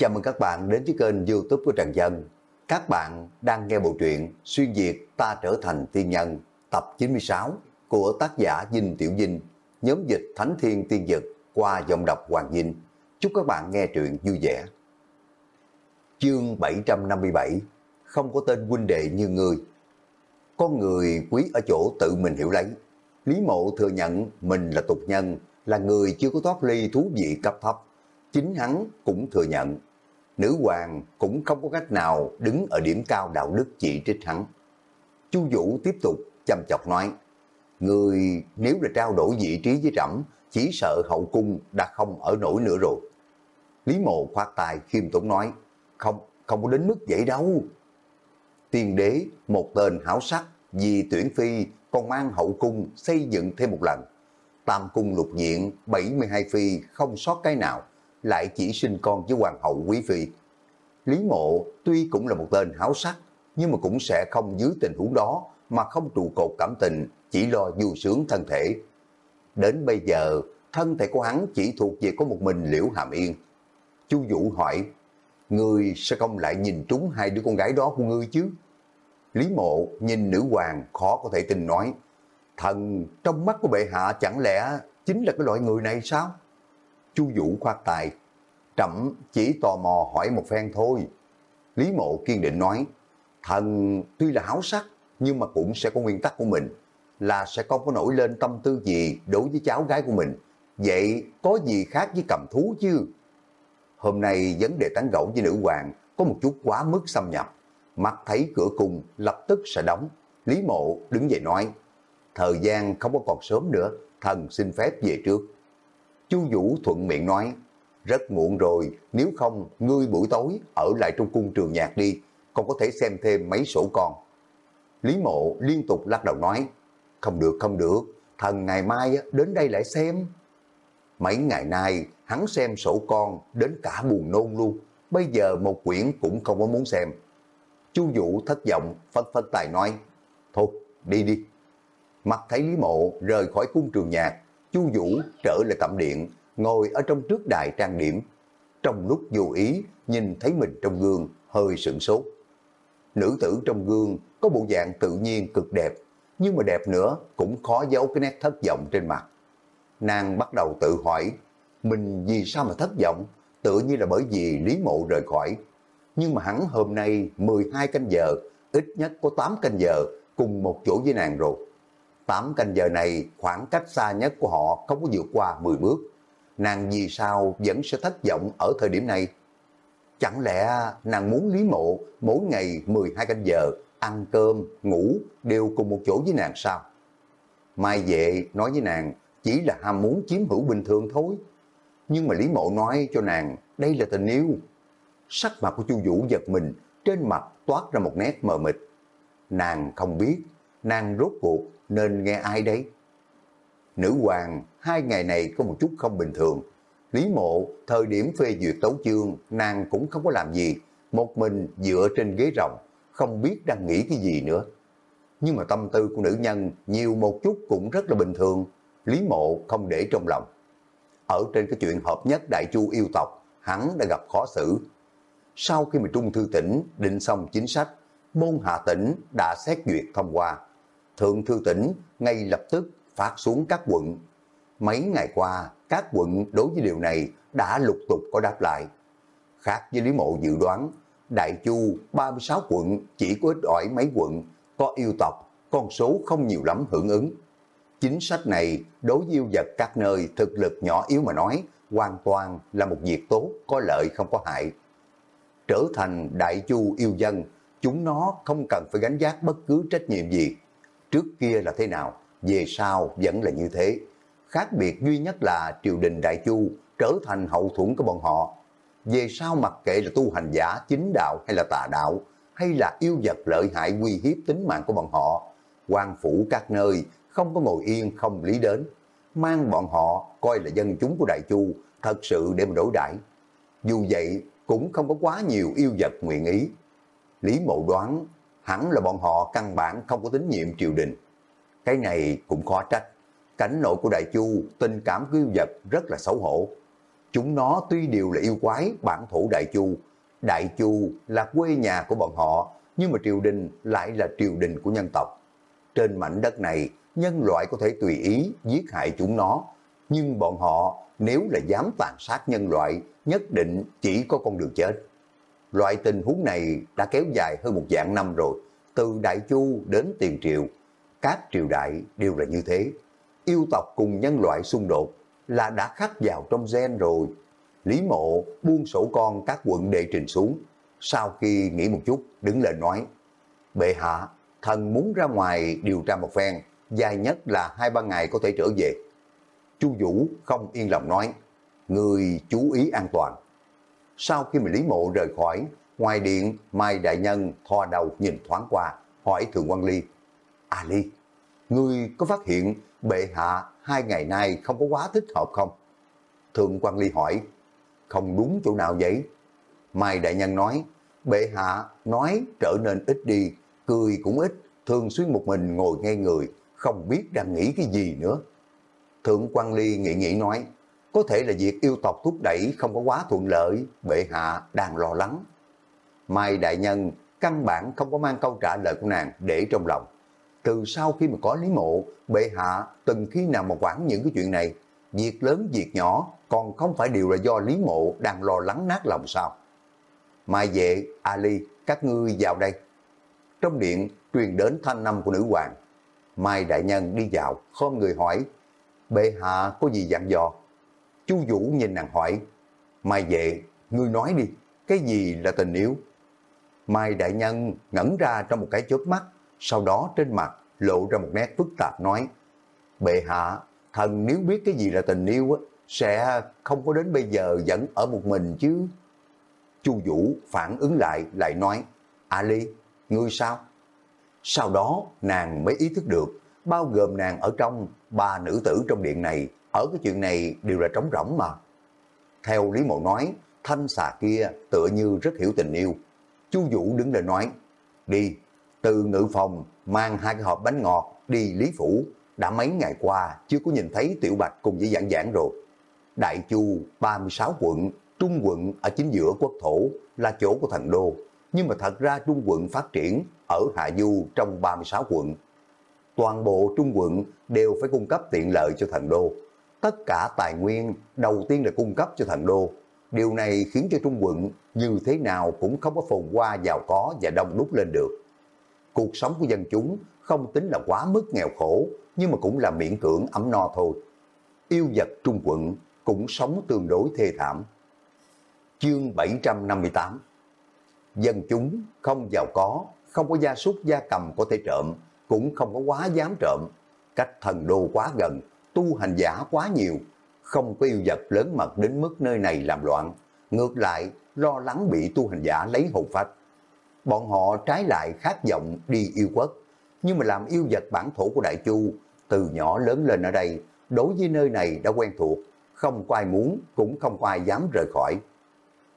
Chào mừng các bạn đến với kênh youtube của Trần Dân. Các bạn đang nghe bộ truyện Xuyên Việt Ta Trở Thành Tiên Nhân tập 96 của tác giả Dinh Tiểu Dinh, nhóm dịch Thánh Thiên Tiên Dực qua giọng đọc Hoàng Dinh. Chúc các bạn nghe truyện vui vẻ. Chương 757 Không có tên huynh đệ như người Con người quý ở chỗ tự mình hiểu lấy. Lý Mộ thừa nhận mình là tục nhân, là người chưa có thoát ly thú vị cấp thấp. Chính hắn cũng thừa nhận nữ hoàng cũng không có cách nào đứng ở điểm cao đạo đức chỉ trích hắn. Chu Vũ tiếp tục chăm chọc nói, người nếu là trao đổi vị trí với trẫm chỉ sợ hậu cung đã không ở nổi nữa rồi. Lý Mộ khoát tài khiêm tốn nói, không, không có đến mức vậy đâu. Tiên đế, một tên hảo sắc, vì tuyển phi còn mang hậu cung xây dựng thêm một lần. Tam cung lục diện, 72 phi, không sót cái nào lại chỉ sinh con với hoàng hậu quý phi. Lý mộ tuy cũng là một tên háo sắc, nhưng mà cũng sẽ không dưới tình huống đó mà không trụ cột cảm tình, chỉ lo vui sướng thân thể. Đến bây giờ, thân thể của hắn chỉ thuộc về có một mình Liễu Hàm Yên. Chu Vũ hỏi, ngươi sẽ không lại nhìn trúng hai đứa con gái đó của ngươi chứ? Lý mộ nhìn nữ hoàng khó có thể tin nói, thần trong mắt của bệ hạ chẳng lẽ chính là cái loại người này sao? Chu Vũ khoát tài. Trẫm chỉ tò mò hỏi một phen thôi. Lý Mộ kiên định nói, thần tuy là háo sắc, nhưng mà cũng sẽ có nguyên tắc của mình, là sẽ không có nổi lên tâm tư gì đối với cháu gái của mình. Vậy có gì khác với cầm thú chứ? Hôm nay vấn đề tán gẫu với nữ hoàng có một chút quá mức xâm nhập. Mắt thấy cửa cung lập tức sẽ đóng. Lý Mộ đứng dậy nói, thời gian không có còn sớm nữa, thần xin phép về trước. Chu Vũ thuận miệng nói, rất muộn rồi, nếu không ngươi buổi tối ở lại trong cung trường nhạc đi, còn có thể xem thêm mấy sổ con. Lý mộ liên tục lắc đầu nói, không được không được, thần ngày mai đến đây lại xem. Mấy ngày nay hắn xem sổ con đến cả buồn nôn luôn, bây giờ một quyển cũng không có muốn xem. Chu Vũ thất vọng, phất phất tài nói, thôi đi đi. Mặt thấy Lý Mộ rời khỏi cung trường nhạc, Chu Vũ trở lại tạm điện, ngồi ở trong trước đài trang điểm. Trong lúc vô ý, nhìn thấy mình trong gương, hơi sửng sốt. Nữ tử trong gương có bộ dạng tự nhiên cực đẹp, nhưng mà đẹp nữa cũng khó giấu cái nét thất vọng trên mặt. Nàng bắt đầu tự hỏi, mình vì sao mà thất vọng? Tự như là bởi vì Lý Mộ rời khỏi. Nhưng mà hắn hôm nay 12 canh giờ, ít nhất có 8 canh giờ cùng một chỗ với nàng rồi. 8 canh giờ này khoảng cách xa nhất của họ không có vượt qua 10 bước. Nàng vì sao vẫn sẽ thất vọng ở thời điểm này? Chẳng lẽ nàng muốn Lý Mộ mỗi ngày 12 canh giờ ăn cơm, ngủ đều cùng một chỗ với nàng sao? Mai về nói với nàng chỉ là ham muốn chiếm hữu bình thường thôi. Nhưng mà Lý Mộ nói cho nàng đây là tình yêu. Sắc mặt của Chu Vũ giật mình, trên mặt toát ra một nét mờ mịt. Nàng không biết, nàng rốt cuộc nên nghe ai đấy? Nữ hoàng, hai ngày này có một chút không bình thường. Lý mộ, thời điểm phê duyệt tấu chương, nàng cũng không có làm gì, một mình dựa trên ghế rồng, không biết đang nghĩ cái gì nữa. Nhưng mà tâm tư của nữ nhân nhiều một chút cũng rất là bình thường, Lý mộ không để trong lòng. Ở trên cái chuyện hợp nhất đại chu yêu tộc, hắn đã gặp khó xử. Sau khi mà Trung Thư Tỉnh định xong chính sách, môn hạ tỉnh đã xét duyệt thông qua, Thượng Thư Tỉnh ngay lập tức phát xuống các quận. Mấy ngày qua, các quận đối với điều này đã lục tục có đáp lại. Khác với Lý Mộ dự đoán, Đại Chu 36 quận chỉ có ít ỏi mấy quận, có yêu tộc, con số không nhiều lắm hưởng ứng. Chính sách này đối với yêu vật các nơi thực lực nhỏ yếu mà nói, hoàn toàn là một việc tốt, có lợi không có hại. Trở thành Đại Chu yêu dân, chúng nó không cần phải gánh giác bất cứ trách nhiệm gì Trước kia là thế nào, về sau vẫn là như thế. Khác biệt duy nhất là triều đình Đại Chu trở thành hậu thuẫn của bọn họ. Về sau mặc kệ là tu hành giả chính đạo hay là tà đạo, hay là yêu vật lợi hại uy hiếp tính mạng của bọn họ, quan phủ các nơi không có ngồi yên không lý đến, mang bọn họ coi là dân chúng của Đại Chu thật sự để mà đối đãi Dù vậy cũng không có quá nhiều yêu vật nguyện ý. Lý Mộ đoán hẳn là bọn họ căn bản không có tín nhiệm triều đình. Cái này cũng khó trách. Cảnh nội của Đại Chu, tình cảm kiêu yêu vật rất là xấu hổ. Chúng nó tuy đều là yêu quái bản thủ Đại Chu, Đại Chu là quê nhà của bọn họ, nhưng mà triều đình lại là triều đình của nhân tộc. Trên mảnh đất này, nhân loại có thể tùy ý giết hại chúng nó, nhưng bọn họ nếu là dám tàn sát nhân loại, nhất định chỉ có con đường chết. Loại tình huống này đã kéo dài hơn một dạng năm rồi, từ Đại Chu đến Tiền Triệu. Các triều đại đều là như thế. Yêu tộc cùng nhân loại xung đột là đã khắc vào trong gen rồi. Lý mộ buông sổ con các quận đệ trình xuống. Sau khi nghĩ một chút, đứng lên nói, Bệ hạ, thần muốn ra ngoài điều tra một phen, dài nhất là hai ba ngày có thể trở về. Chu Vũ không yên lòng nói, người chú ý an toàn. Sau khi mà Lý Mộ rời khỏi, ngoài điện Mai Đại Nhân thò đầu nhìn thoáng qua, hỏi Thượng quan Ly, À Ly, ngươi có phát hiện bệ hạ hai ngày nay không có quá thích hợp không? Thượng quan Ly hỏi, không đúng chỗ nào vậy? Mai Đại Nhân nói, bệ hạ nói trở nên ít đi, cười cũng ít, thường xuyên một mình ngồi ngay người, không biết đang nghĩ cái gì nữa. Thượng quan Ly nghĩ nghĩ nói, có thể là việc yêu tộc thúc đẩy không có quá thuận lợi, bệ hạ đang lo lắng. Mai Đại Nhân căn bản không có mang câu trả lời của nàng để trong lòng. Từ sau khi mà có Lý Mộ, bệ hạ từng khi nào mà quản những cái chuyện này, việc lớn việc nhỏ còn không phải đều là do Lý Mộ đang lo lắng nát lòng sao. Mai vệ, Ali, các ngươi vào đây. Trong điện truyền đến thanh năm của nữ hoàng. Mai Đại Nhân đi vào, khom người hỏi, bệ hạ có gì dặn dò? Chu Vũ nhìn nàng hỏi, Mai vệ, ngươi nói đi, cái gì là tình yêu? Mai Đại Nhân ngẩn ra trong một cái chớp mắt, sau đó trên mặt lộ ra một nét phức tạp nói, Bệ hạ, thần nếu biết cái gì là tình yêu sẽ không có đến bây giờ vẫn ở một mình chứ. Chu Vũ phản ứng lại, lại nói, Ali, ngươi sao? Sau đó nàng mới ý thức được, bao gồm nàng ở trong, ba nữ tử trong điện này, ở cái chuyện này đều là trống rỗng mà. Theo Lý Mộ nói, thanh xà kia tựa như rất hiểu tình yêu. Chu Vũ đứng lên nói, đi, từ ngự phòng mang hai cái hộp bánh ngọt đi Lý Phủ, đã mấy ngày qua chưa có nhìn thấy Tiểu Bạch cùng với giảng giảng rồi. Đại Chu 36 quận, Trung quận ở chính giữa quốc thổ là chỗ của thần đô, nhưng mà thật ra Trung quận phát triển ở Hạ Du trong 36 quận. Toàn bộ Trung quận đều phải cung cấp tiện lợi cho thần đô. Tất cả tài nguyên đầu tiên là cung cấp cho thần đô. Điều này khiến cho Trung quận như thế nào cũng không có phồn hoa giàu có và đông đúc lên được. Cuộc sống của dân chúng không tính là quá mức nghèo khổ, nhưng mà cũng là miễn cưỡng ấm no thôi. Yêu vật Trung quận cũng sống tương đối thê thảm. Chương 758 Dân chúng không giàu có, không có gia súc gia cầm có thể trộm, cũng không có quá dám trộm. Cách thần đô quá gần, tu hành giả quá nhiều, không có yêu vật lớn mật đến mức nơi này làm loạn. Ngược lại, lo lắng bị tu hành giả lấy hồn phách. Bọn họ trái lại khát vọng đi yêu quốc, nhưng mà làm yêu vật bản thổ của Đại Chu, từ nhỏ lớn lên ở đây, đối với nơi này đã quen thuộc, không có ai muốn, cũng không có ai dám rời khỏi.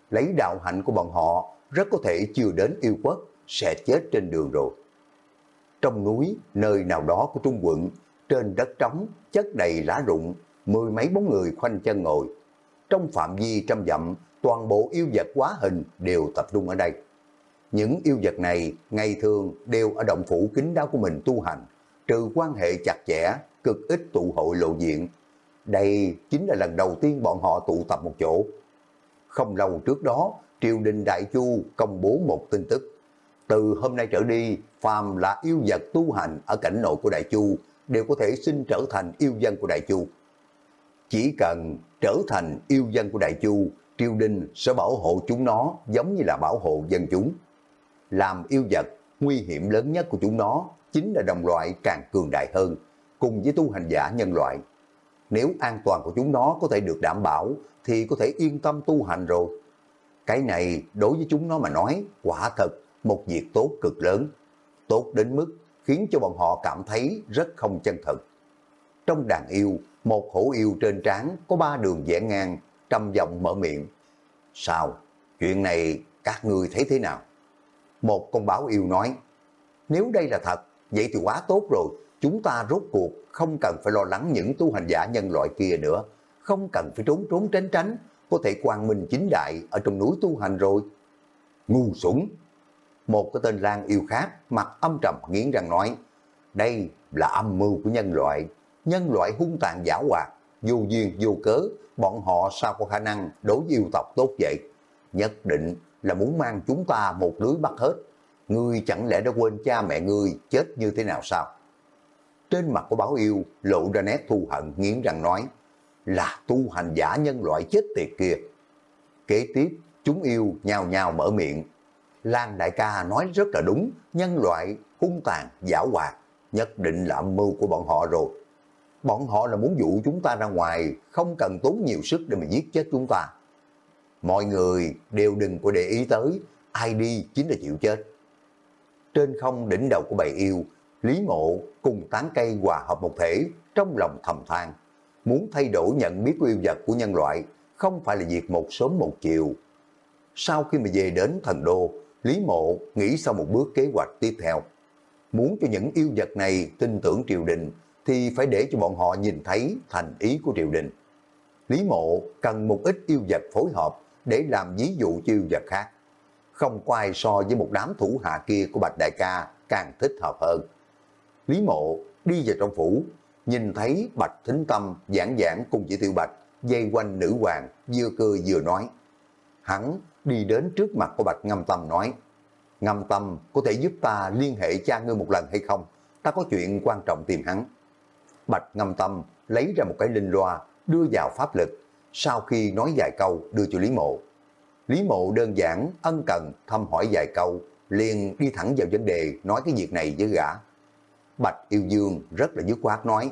Lấy đạo hạnh của bọn họ, rất có thể chưa đến yêu quốc, sẽ chết trên đường rồi. Trong núi, nơi nào đó của Trung quận, trên đất trống, chất đầy lá rụng, mười mấy bóng người khoanh chân ngồi. Trong phạm vi trăm dặm, toàn bộ yêu vật quá hình đều tập trung ở đây. Những yêu vật này ngày thường đều ở động phủ kính đáo của mình tu hành, trừ quan hệ chặt chẽ, cực ít tụ hội lộ diện. Đây chính là lần đầu tiên bọn họ tụ tập một chỗ. Không lâu trước đó, triều đình Đại Chu công bố một tin tức. Từ hôm nay trở đi, phàm là yêu vật tu hành ở cảnh nội của Đại Chu đều có thể xin trở thành yêu dân của Đại Chu. Chỉ cần trở thành yêu dân của Đại Chu, triều đình sẽ bảo hộ chúng nó giống như là bảo hộ dân chúng. Làm yêu vật, nguy hiểm lớn nhất của chúng nó chính là đồng loại càng cường đại hơn, cùng với tu hành giả nhân loại. Nếu an toàn của chúng nó có thể được đảm bảo, thì có thể yên tâm tu hành rồi. Cái này đối với chúng nó mà nói, quả thật một việc tốt cực lớn. Tốt đến mức khiến cho bọn họ cảm thấy rất không chân thật. Trong đàn yêu, một hổ yêu trên trán có ba đường vẽ ngang, trầm giọng mở miệng. Sao? Chuyện này các ngươi thấy thế nào? Một con báo yêu nói, nếu đây là thật, vậy thì quá tốt rồi. Chúng ta rốt cuộc không cần phải lo lắng những tu hành giả nhân loại kia nữa. Không cần phải trốn trốn tránh tránh, có thể quang minh chính đại ở trong núi tu hành rồi. Ngu xuẩn! Một cái tên lang yêu khác, mặt âm trầm nghiến răng nói, đây là âm mưu của nhân loại, nhân loại hung tàn giả hoạt, vô duyên vô cớ, bọn họ sao có khả năng đối với yêu tộc tốt vậy? Nhất định là muốn mang chúng ta một lưới bắt hết. Ngươi chẳng lẽ đã quên cha mẹ ngươi chết như thế nào sao? Trên mặt của báo yêu lộ ra nét thù hận nghiến răng nói là tu hành giả nhân loại chết tiệt kia. Kế tiếp, chúng yêu nhào nhào mở miệng. Lan đại ca nói rất là đúng, nhân loại hung tàn, giả hoạt, nhất định là âm mưu của bọn họ rồi. Bọn họ là muốn dụ chúng ta ra ngoài, không cần tốn nhiều sức để mà giết chết chúng ta. Mọi người đều đừng có để ý tới, ai đi chính là chịu chết. Trên không đỉnh đầu của bầy yêu, Lý Mộ cùng tán cây hòa hợp một thể, trong lòng thầm than. Muốn thay đổi nhận biết của yêu vật của nhân loại, không phải là việc một sớm một chiều. Sau khi mà về đến thần đô, Lý Mộ nghĩ sau một bước kế hoạch tiếp theo. Muốn cho những yêu vật này tin tưởng triều đình, thì phải để cho bọn họ nhìn thấy thành ý của triều đình. Lý Mộ cần một ít yêu vật phối hợp để làm ví dụ cho yêu vật khác. Không có ai so với một đám thủ hạ kia của Bạch Đại ca càng thích hợp hơn. Lý Mộ đi vào trong phủ, nhìn thấy Bạch Thính Tâm giảng giảng cùng chỉ tiêu Bạch dây quanh nữ hoàng, vừa cười vừa nói. Hắn đi đến trước mặt của Bạch Ngâm Tâm nói, Ngâm Tâm có thể giúp ta liên hệ cha ngươi một lần hay không? Ta có chuyện quan trọng tìm hắn. Bạch Ngâm Tâm lấy ra một cái linh loa, đưa vào pháp lực, sau khi nói vài câu đưa cho Lý Mộ. Lý Mộ đơn giản, ân cần, thăm hỏi vài câu, liền đi thẳng vào vấn đề nói cái việc này với gã. Bạch Yêu Dương rất là dứt khoát nói,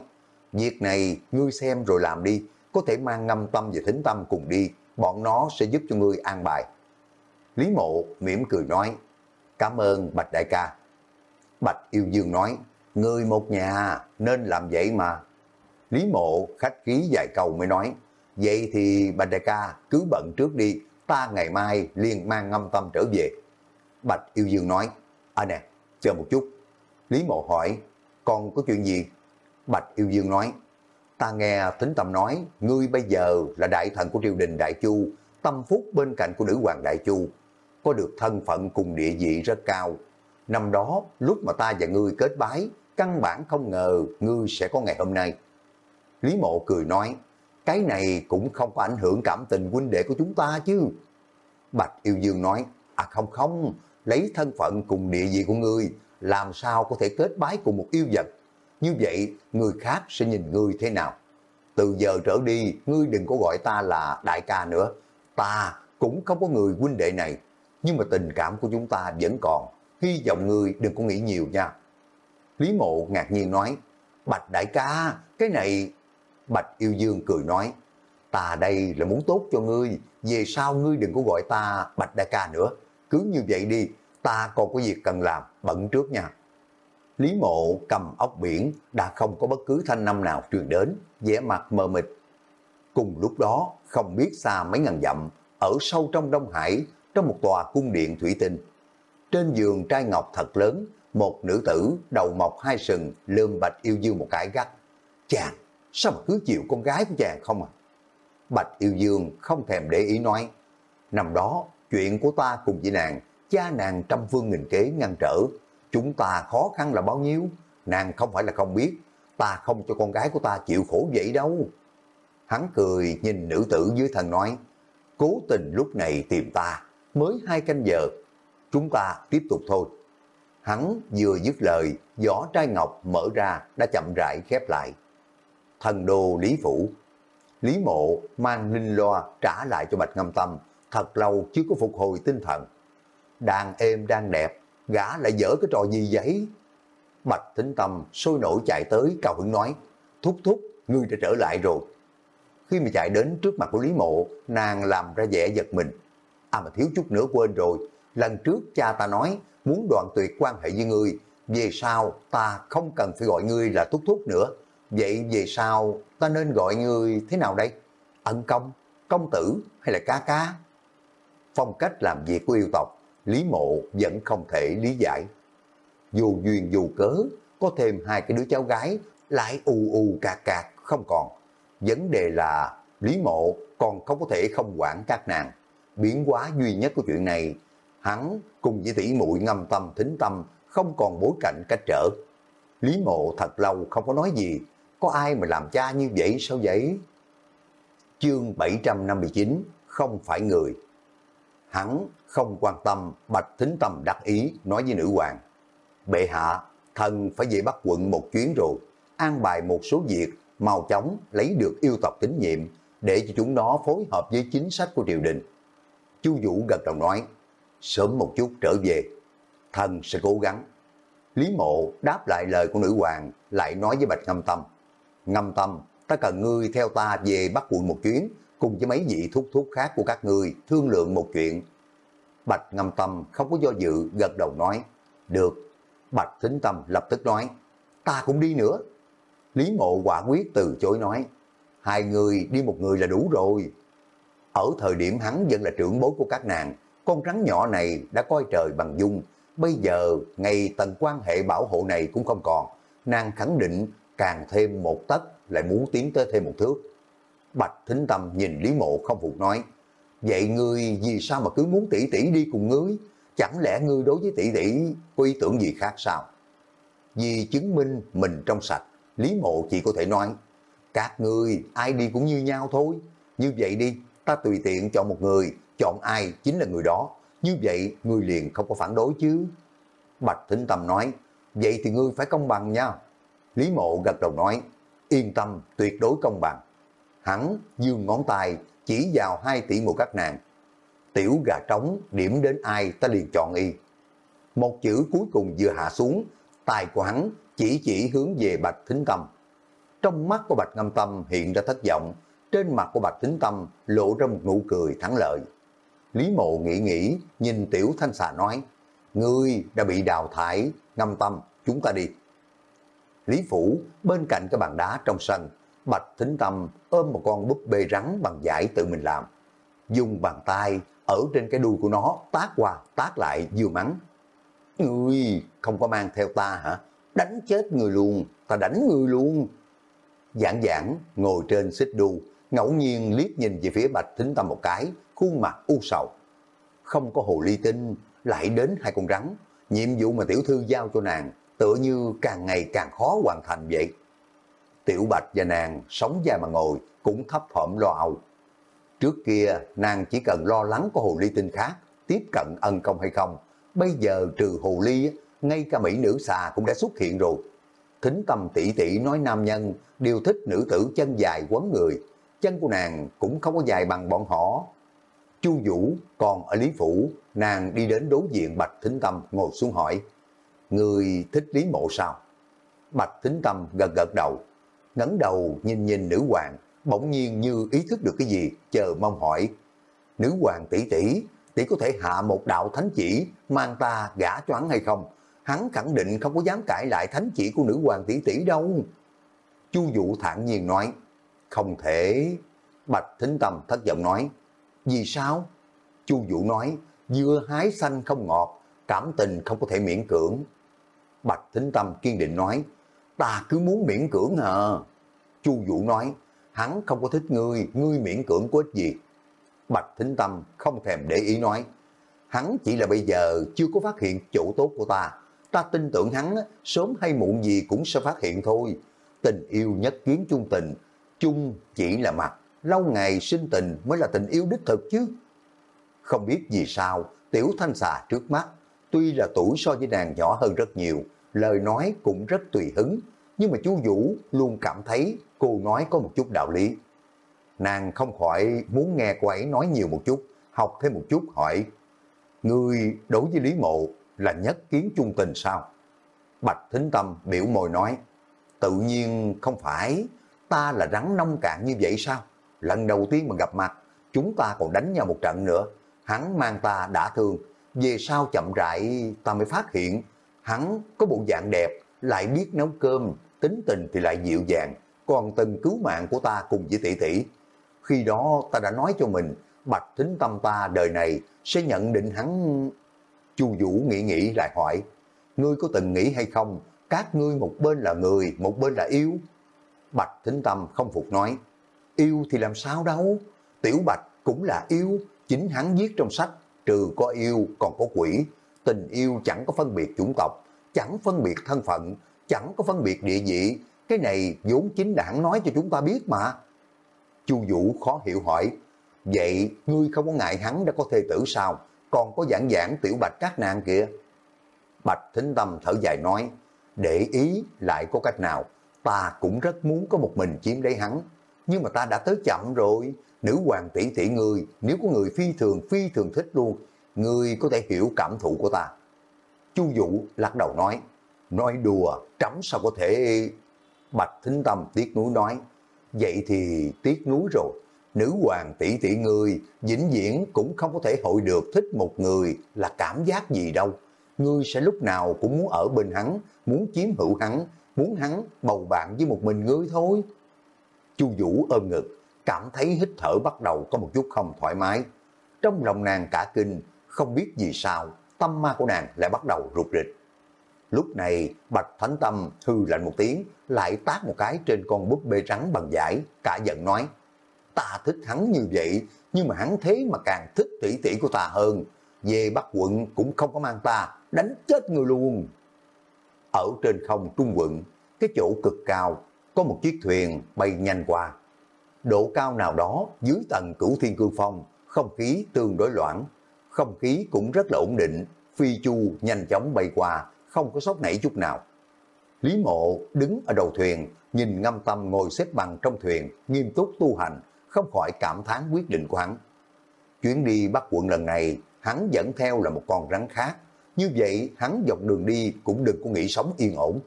việc này ngươi xem rồi làm đi, có thể mang ngâm tâm và thính tâm cùng đi, bọn nó sẽ giúp cho ngươi an bài. Lý Mộ mỉm cười nói, cảm ơn Bạch Đại ca. Bạch Yêu Dương nói, ngươi một nhà nên làm vậy mà. Lý Mộ khách khí vài câu mới nói, vậy thì Bạch Đại ca cứ bận trước đi, ta ngày mai liền mang ngâm tâm trở về. Bạch Yêu Dương nói, à nè, chờ một chút. Lý Mộ hỏi, còn có chuyện gì? Bạch Yêu Dương nói, ta nghe tính Tâm nói, ngươi bây giờ là đại thần của triều đình Đại Chu, tâm phúc bên cạnh của nữ hoàng Đại Chu, có được thân phận cùng địa vị rất cao. Năm đó, lúc mà ta và ngươi kết bái, căn bản không ngờ ngươi sẽ có ngày hôm nay. Lý Mộ cười nói, cái này cũng không có ảnh hưởng cảm tình huynh đệ của chúng ta chứ. Bạch Yêu Dương nói, à không không, lấy thân phận cùng địa vị của ngươi, làm sao có thể kết bái cùng một yêu vật. Như vậy, người khác sẽ nhìn ngươi thế nào? Từ giờ trở đi, ngươi đừng có gọi ta là đại ca nữa. Ta cũng không có người huynh đệ này, nhưng mà tình cảm của chúng ta vẫn còn. Hy vọng ngươi đừng có nghĩ nhiều nha. Lý Mộ ngạc nhiên nói, Bạch đại ca, cái này... Bạch Yêu Dương cười nói, ta đây là muốn tốt cho ngươi, về sau ngươi đừng có gọi ta Bạch đại ca nữa. Cứ như vậy đi, ta còn có việc cần làm, bận trước nha. Lý mộ cầm ốc biển đã không có bất cứ thanh năm nào truyền đến, vẻ mặt mờ mịt. Cùng lúc đó, không biết xa mấy ngàn dặm, ở sâu trong Đông Hải, trong một tòa cung điện thủy tinh. Trên giường trai ngọc thật lớn, một nữ tử đầu mọc hai sừng lơm bạch yêu dương một cái gắt. Chàng, sao mà cứ chịu con gái của chàng không à? Bạch yêu dương không thèm để ý nói. Năm đó, chuyện của ta cùng với nàng, cha nàng trăm phương nghìn kế ngăn trở. Chúng ta khó khăn là bao nhiêu? Nàng không phải là không biết, ta không cho con gái của ta chịu khổ vậy đâu. Hắn cười nhìn nữ tử dưới thân nói, cố tình lúc này tìm ta, mới hai canh giờ, chúng ta tiếp tục thôi. Hắn vừa dứt lời, giỏ trai ngọc mở ra đã chậm rãi khép lại. Thần đồ Lý Phủ Lý Mộ mang linh loa trả lại cho Bạch Ngâm Tâm, thật lâu chưa có phục hồi tinh thần. Đàn êm đang đẹp, gã lại dở cái trò gì vậy? Bạch Thính Tâm sôi nổi chạy tới cao hứng nói, thúc thúc, ngươi đã trở lại rồi. Khi mà chạy đến trước mặt của Lý Mộ, nàng làm ra vẻ giật mình. À mà thiếu chút nữa quên rồi, lần trước cha ta nói muốn đoạn tuyệt quan hệ với ngươi, về sau ta không cần phải gọi ngươi là thúc thúc nữa. Vậy về sau ta nên gọi ngươi thế nào đây? Ân công, công tử hay là ca ca? Phong cách làm việc của yêu tộc, Lý Mộ vẫn không thể lý giải. Dù duyên dù cớ, có thêm hai cái đứa cháu gái lại ù ù cạc cạc không còn. Vấn đề là Lý Mộ còn không có thể không quản các nàng. Biến hóa duy nhất của chuyện này, hắn cùng với tỷ muội ngâm tâm thính tâm, không còn bối cảnh cách trở. Lý Mộ thật lâu không có nói gì, có ai mà làm cha như vậy sao vậy? Chương 759, không phải người. Hắn không quan tâm, bạch thính tâm đắc ý, nói với nữ hoàng. Bệ hạ, thần phải về bắc quận một chuyến rồi, an bài một số việc, mau chóng lấy được yêu tộc tín nhiệm, để cho chúng nó phối hợp với chính sách của triều đình. Chu Vũ gật đầu nói, sớm một chút trở về, thần sẽ cố gắng. Lý Mộ đáp lại lời của nữ hoàng, lại nói với Bạch Ngâm Tâm, Ngâm Tâm, ta cần ngươi theo ta về bắc quận một chuyến, cùng với mấy vị thuốc thuốc khác của các người thương lượng một chuyện. Bạch Ngâm Tâm không có do dự, gật đầu nói, được. Bạch Thính Tâm lập tức nói, ta cũng đi nữa. Lý Mộ quả quyết từ chối nói, hai người đi một người là đủ rồi. Ở thời điểm hắn vẫn là trưởng bối của các nàng, con rắn nhỏ này đã coi trời bằng dung. Bây giờ, ngày tầng quan hệ bảo hộ này cũng không còn. Nàng khẳng định càng thêm một tấc lại muốn tiến tới thêm một thước. Bạch Thính Tâm nhìn Lý Mộ không phục nói, Vậy ngươi vì sao mà cứ muốn tỷ tỷ đi cùng ngươi? Chẳng lẽ ngươi đối với tỷ tỷ có ý tưởng gì khác sao? Vì chứng minh mình trong sạch, Lý Mộ chỉ có thể nói, các ngươi ai đi cũng như nhau thôi. Như vậy đi, ta tùy tiện chọn một người, chọn ai chính là người đó. Như vậy, ngươi liền không có phản đối chứ. Bạch Thính Tâm nói, vậy thì ngươi phải công bằng nha. Lý Mộ gật đầu nói, yên tâm, tuyệt đối công bằng. Hắn dương ngón tay chỉ vào hai tỷ một các nàng. Tiểu gà trống điểm đến ai ta liền chọn y. Một chữ cuối cùng vừa hạ xuống, tài của hắn chỉ chỉ hướng về Bạch Thính Tâm. Trong mắt của Bạch Ngâm Tâm hiện ra thất vọng, trên mặt của Bạch Thính Tâm lộ ra một nụ cười thắng lợi. Lý Mộ nghĩ nghĩ, nhìn Tiểu Thanh Xà nói, Ngươi đã bị đào thải, Ngâm Tâm, chúng ta đi. Lý Phủ bên cạnh cái bàn đá trong sân, Bạch Thính Tâm ôm một con búp bê rắn bằng giải tự mình làm. Dùng bàn tay ở trên cái đuôi của nó tác qua tác lại vừa mắng. Ngươi không có mang theo ta hả? Đánh chết người luôn, ta đánh người luôn. Giảng giảng ngồi trên xích đu, ngẫu nhiên liếc nhìn về phía Bạch Thính Tâm một cái, khuôn mặt u sầu. Không có hồ ly tinh, lại đến hai con rắn. Nhiệm vụ mà tiểu thư giao cho nàng, tựa như càng ngày càng khó hoàn thành vậy. Tiểu Bạch và nàng sống dài mà ngồi cũng thấp thỏm lo âu. Trước kia nàng chỉ cần lo lắng có hồ ly tinh khác tiếp cận ân công hay không. Bây giờ trừ hồ ly, ngay cả mỹ nữ xà cũng đã xuất hiện rồi. Thính tâm tỷ tỷ nói nam nhân đều thích nữ tử chân dài quấn người. Chân của nàng cũng không có dài bằng bọn họ. Chu Vũ còn ở Lý Phủ, nàng đi đến đối diện Bạch Thính Tâm ngồi xuống hỏi. Người thích Lý Mộ sao? Bạch Thính Tâm gật gật đầu, ngẩng đầu nhìn nhìn nữ hoàng, bỗng nhiên như ý thức được cái gì, chờ mong hỏi. Nữ hoàng tỷ tỷ, tỷ có thể hạ một đạo thánh chỉ mang ta gả cho hắn hay không? Hắn khẳng định không có dám cãi lại thánh chỉ của nữ hoàng tỷ tỷ đâu. Chu Vũ thản nhiên nói, không thể. Bạch Thính Tâm thất vọng nói, vì sao? Chu Vũ nói, dưa hái xanh không ngọt, cảm tình không có thể miễn cưỡng. Bạch Thính Tâm kiên định nói, ta cứ muốn miễn cưỡng hả? Chu Vũ nói, hắn không có thích ngươi, ngươi miễn cưỡng có ích gì. Bạch Thính Tâm không thèm để ý nói, hắn chỉ là bây giờ chưa có phát hiện chỗ tốt của ta. Ta tin tưởng hắn sớm hay muộn gì cũng sẽ phát hiện thôi. Tình yêu nhất kiến chung tình, chung chỉ là mặt, lâu ngày sinh tình mới là tình yêu đích thực chứ. Không biết vì sao, tiểu thanh xà trước mắt, tuy là tuổi so với nàng nhỏ hơn rất nhiều, lời nói cũng rất tùy hứng, nhưng mà chú Vũ luôn cảm thấy cô nói có một chút đạo lý. Nàng không khỏi muốn nghe cô ấy nói nhiều một chút, học thêm một chút hỏi, Người đối với Lý Mộ là nhất kiến chung tình sao? Bạch Thính Tâm biểu môi nói, tự nhiên không phải, ta là rắn nông cạn như vậy sao? Lần đầu tiên mà gặp mặt, chúng ta còn đánh nhau một trận nữa, hắn mang ta đã thương, về sau chậm rãi ta mới phát hiện, hắn có bộ dạng đẹp, lại biết nấu cơm, tính tình thì lại dịu dàng, còn từng cứu mạng của ta cùng với tỷ tỷ. Khi đó ta đã nói cho mình, bạch thính tâm ta đời này sẽ nhận định hắn... Chu Vũ nghĩ nghĩ lại hỏi, ngươi có từng nghĩ hay không, các ngươi một bên là người, một bên là yêu? Bạch thính tâm không phục nói, Yêu thì làm sao đâu? Tiểu Bạch cũng là yêu, chính hắn viết trong sách, trừ có yêu còn có quỷ. Tình yêu chẳng có phân biệt chủng tộc, chẳng phân biệt thân phận, chẳng có phân biệt địa vị. Cái này vốn chính đảng nói cho chúng ta biết mà. Chu Vũ khó hiểu hỏi, vậy ngươi không có ngại hắn đã có thê tử sao? Còn có giảng giảng tiểu bạch các nàng kìa. Bạch Thính Tâm thở dài nói, để ý lại có cách nào, ta cũng rất muốn có một mình chiếm lấy hắn, nhưng mà ta đã tới chậm rồi, nữ hoàng tỷ tỷ người, nếu có người phi thường phi thường thích luôn, người có thể hiểu cảm thụ của ta. Chu Vũ lắc đầu nói, nói đùa, trẫm sao có thể... Bạch Thính Tâm tiếc núi nói, vậy thì tiếc núi rồi, nữ hoàng tỷ tỷ người, vĩnh viễn cũng không có thể hội được thích một người là cảm giác gì đâu. Ngươi sẽ lúc nào cũng muốn ở bên hắn, muốn chiếm hữu hắn, muốn hắn bầu bạn với một mình ngươi thôi. Chu Vũ ôm ngực, cảm thấy hít thở bắt đầu có một chút không thoải mái. Trong lòng nàng cả kinh, không biết vì sao, tâm ma của nàng lại bắt đầu rụt rịch. Lúc này, Bạch Thánh Tâm hư lạnh một tiếng, lại tác một cái trên con búp bê trắng bằng giải, cả giận nói, ta thích hắn như vậy, nhưng mà hắn thế mà càng thích tỷ tỷ của ta hơn. Về Bắc quận cũng không có mang ta, đánh chết người luôn. Ở trên không trung quận, cái chỗ cực cao, có một chiếc thuyền bay nhanh qua. Độ cao nào đó dưới tầng cửu thiên cương phong, không khí tương đối loãng, không khí cũng rất là ổn định, phi chu nhanh chóng bay qua, không có sốc nảy chút nào. Lý mộ đứng ở đầu thuyền, nhìn ngâm tâm ngồi xếp bằng trong thuyền, nghiêm túc tu hành, không khỏi cảm thán quyết định của hắn. Chuyến đi bắt quận lần này, hắn dẫn theo là một con rắn khác, như vậy hắn dọc đường đi cũng đừng có nghĩ sống yên ổn.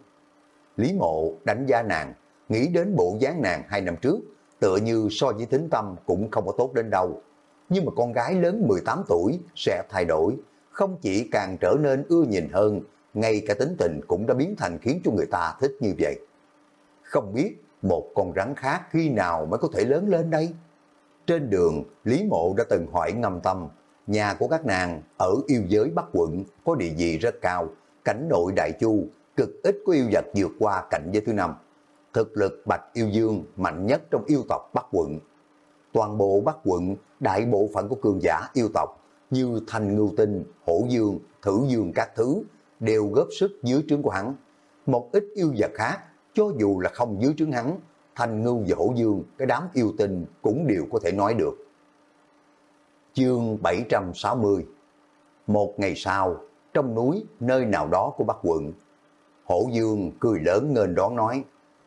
Lý mộ đánh giá nàng, nghĩ đến bộ dáng nàng hai năm trước, tựa như so với tính tâm cũng không có tốt đến đâu. Nhưng mà con gái lớn 18 tuổi sẽ thay đổi, không chỉ càng trở nên ưa nhìn hơn, ngay cả tính tình cũng đã biến thành khiến cho người ta thích như vậy. Không biết một con rắn khác khi nào mới có thể lớn lên đây? Trên đường, Lý Mộ đã từng hỏi ngâm tâm, nhà của các nàng ở yêu giới Bắc quận có địa vị rất cao, cảnh nội đại chu, cực ít có yêu vật vượt qua cảnh giới thứ năm. Thực lực Bạch Yêu Dương mạnh nhất trong yêu tộc Bắc quận. Toàn bộ Bắc quận, đại bộ phận của cường giả yêu tộc như thành Ngưu Tinh, Hổ Dương, Thử Dương các thứ đều góp sức dưới trướng của hắn. Một ít yêu vật khác, cho dù là không dưới trướng hắn, Thanh Ngưu và Hổ Dương, cái đám yêu tinh cũng đều có thể nói được. Chương 760 Một ngày sau, trong núi, nơi nào đó của Bắc quận, Hổ Dương cười lớn ngên đón nói,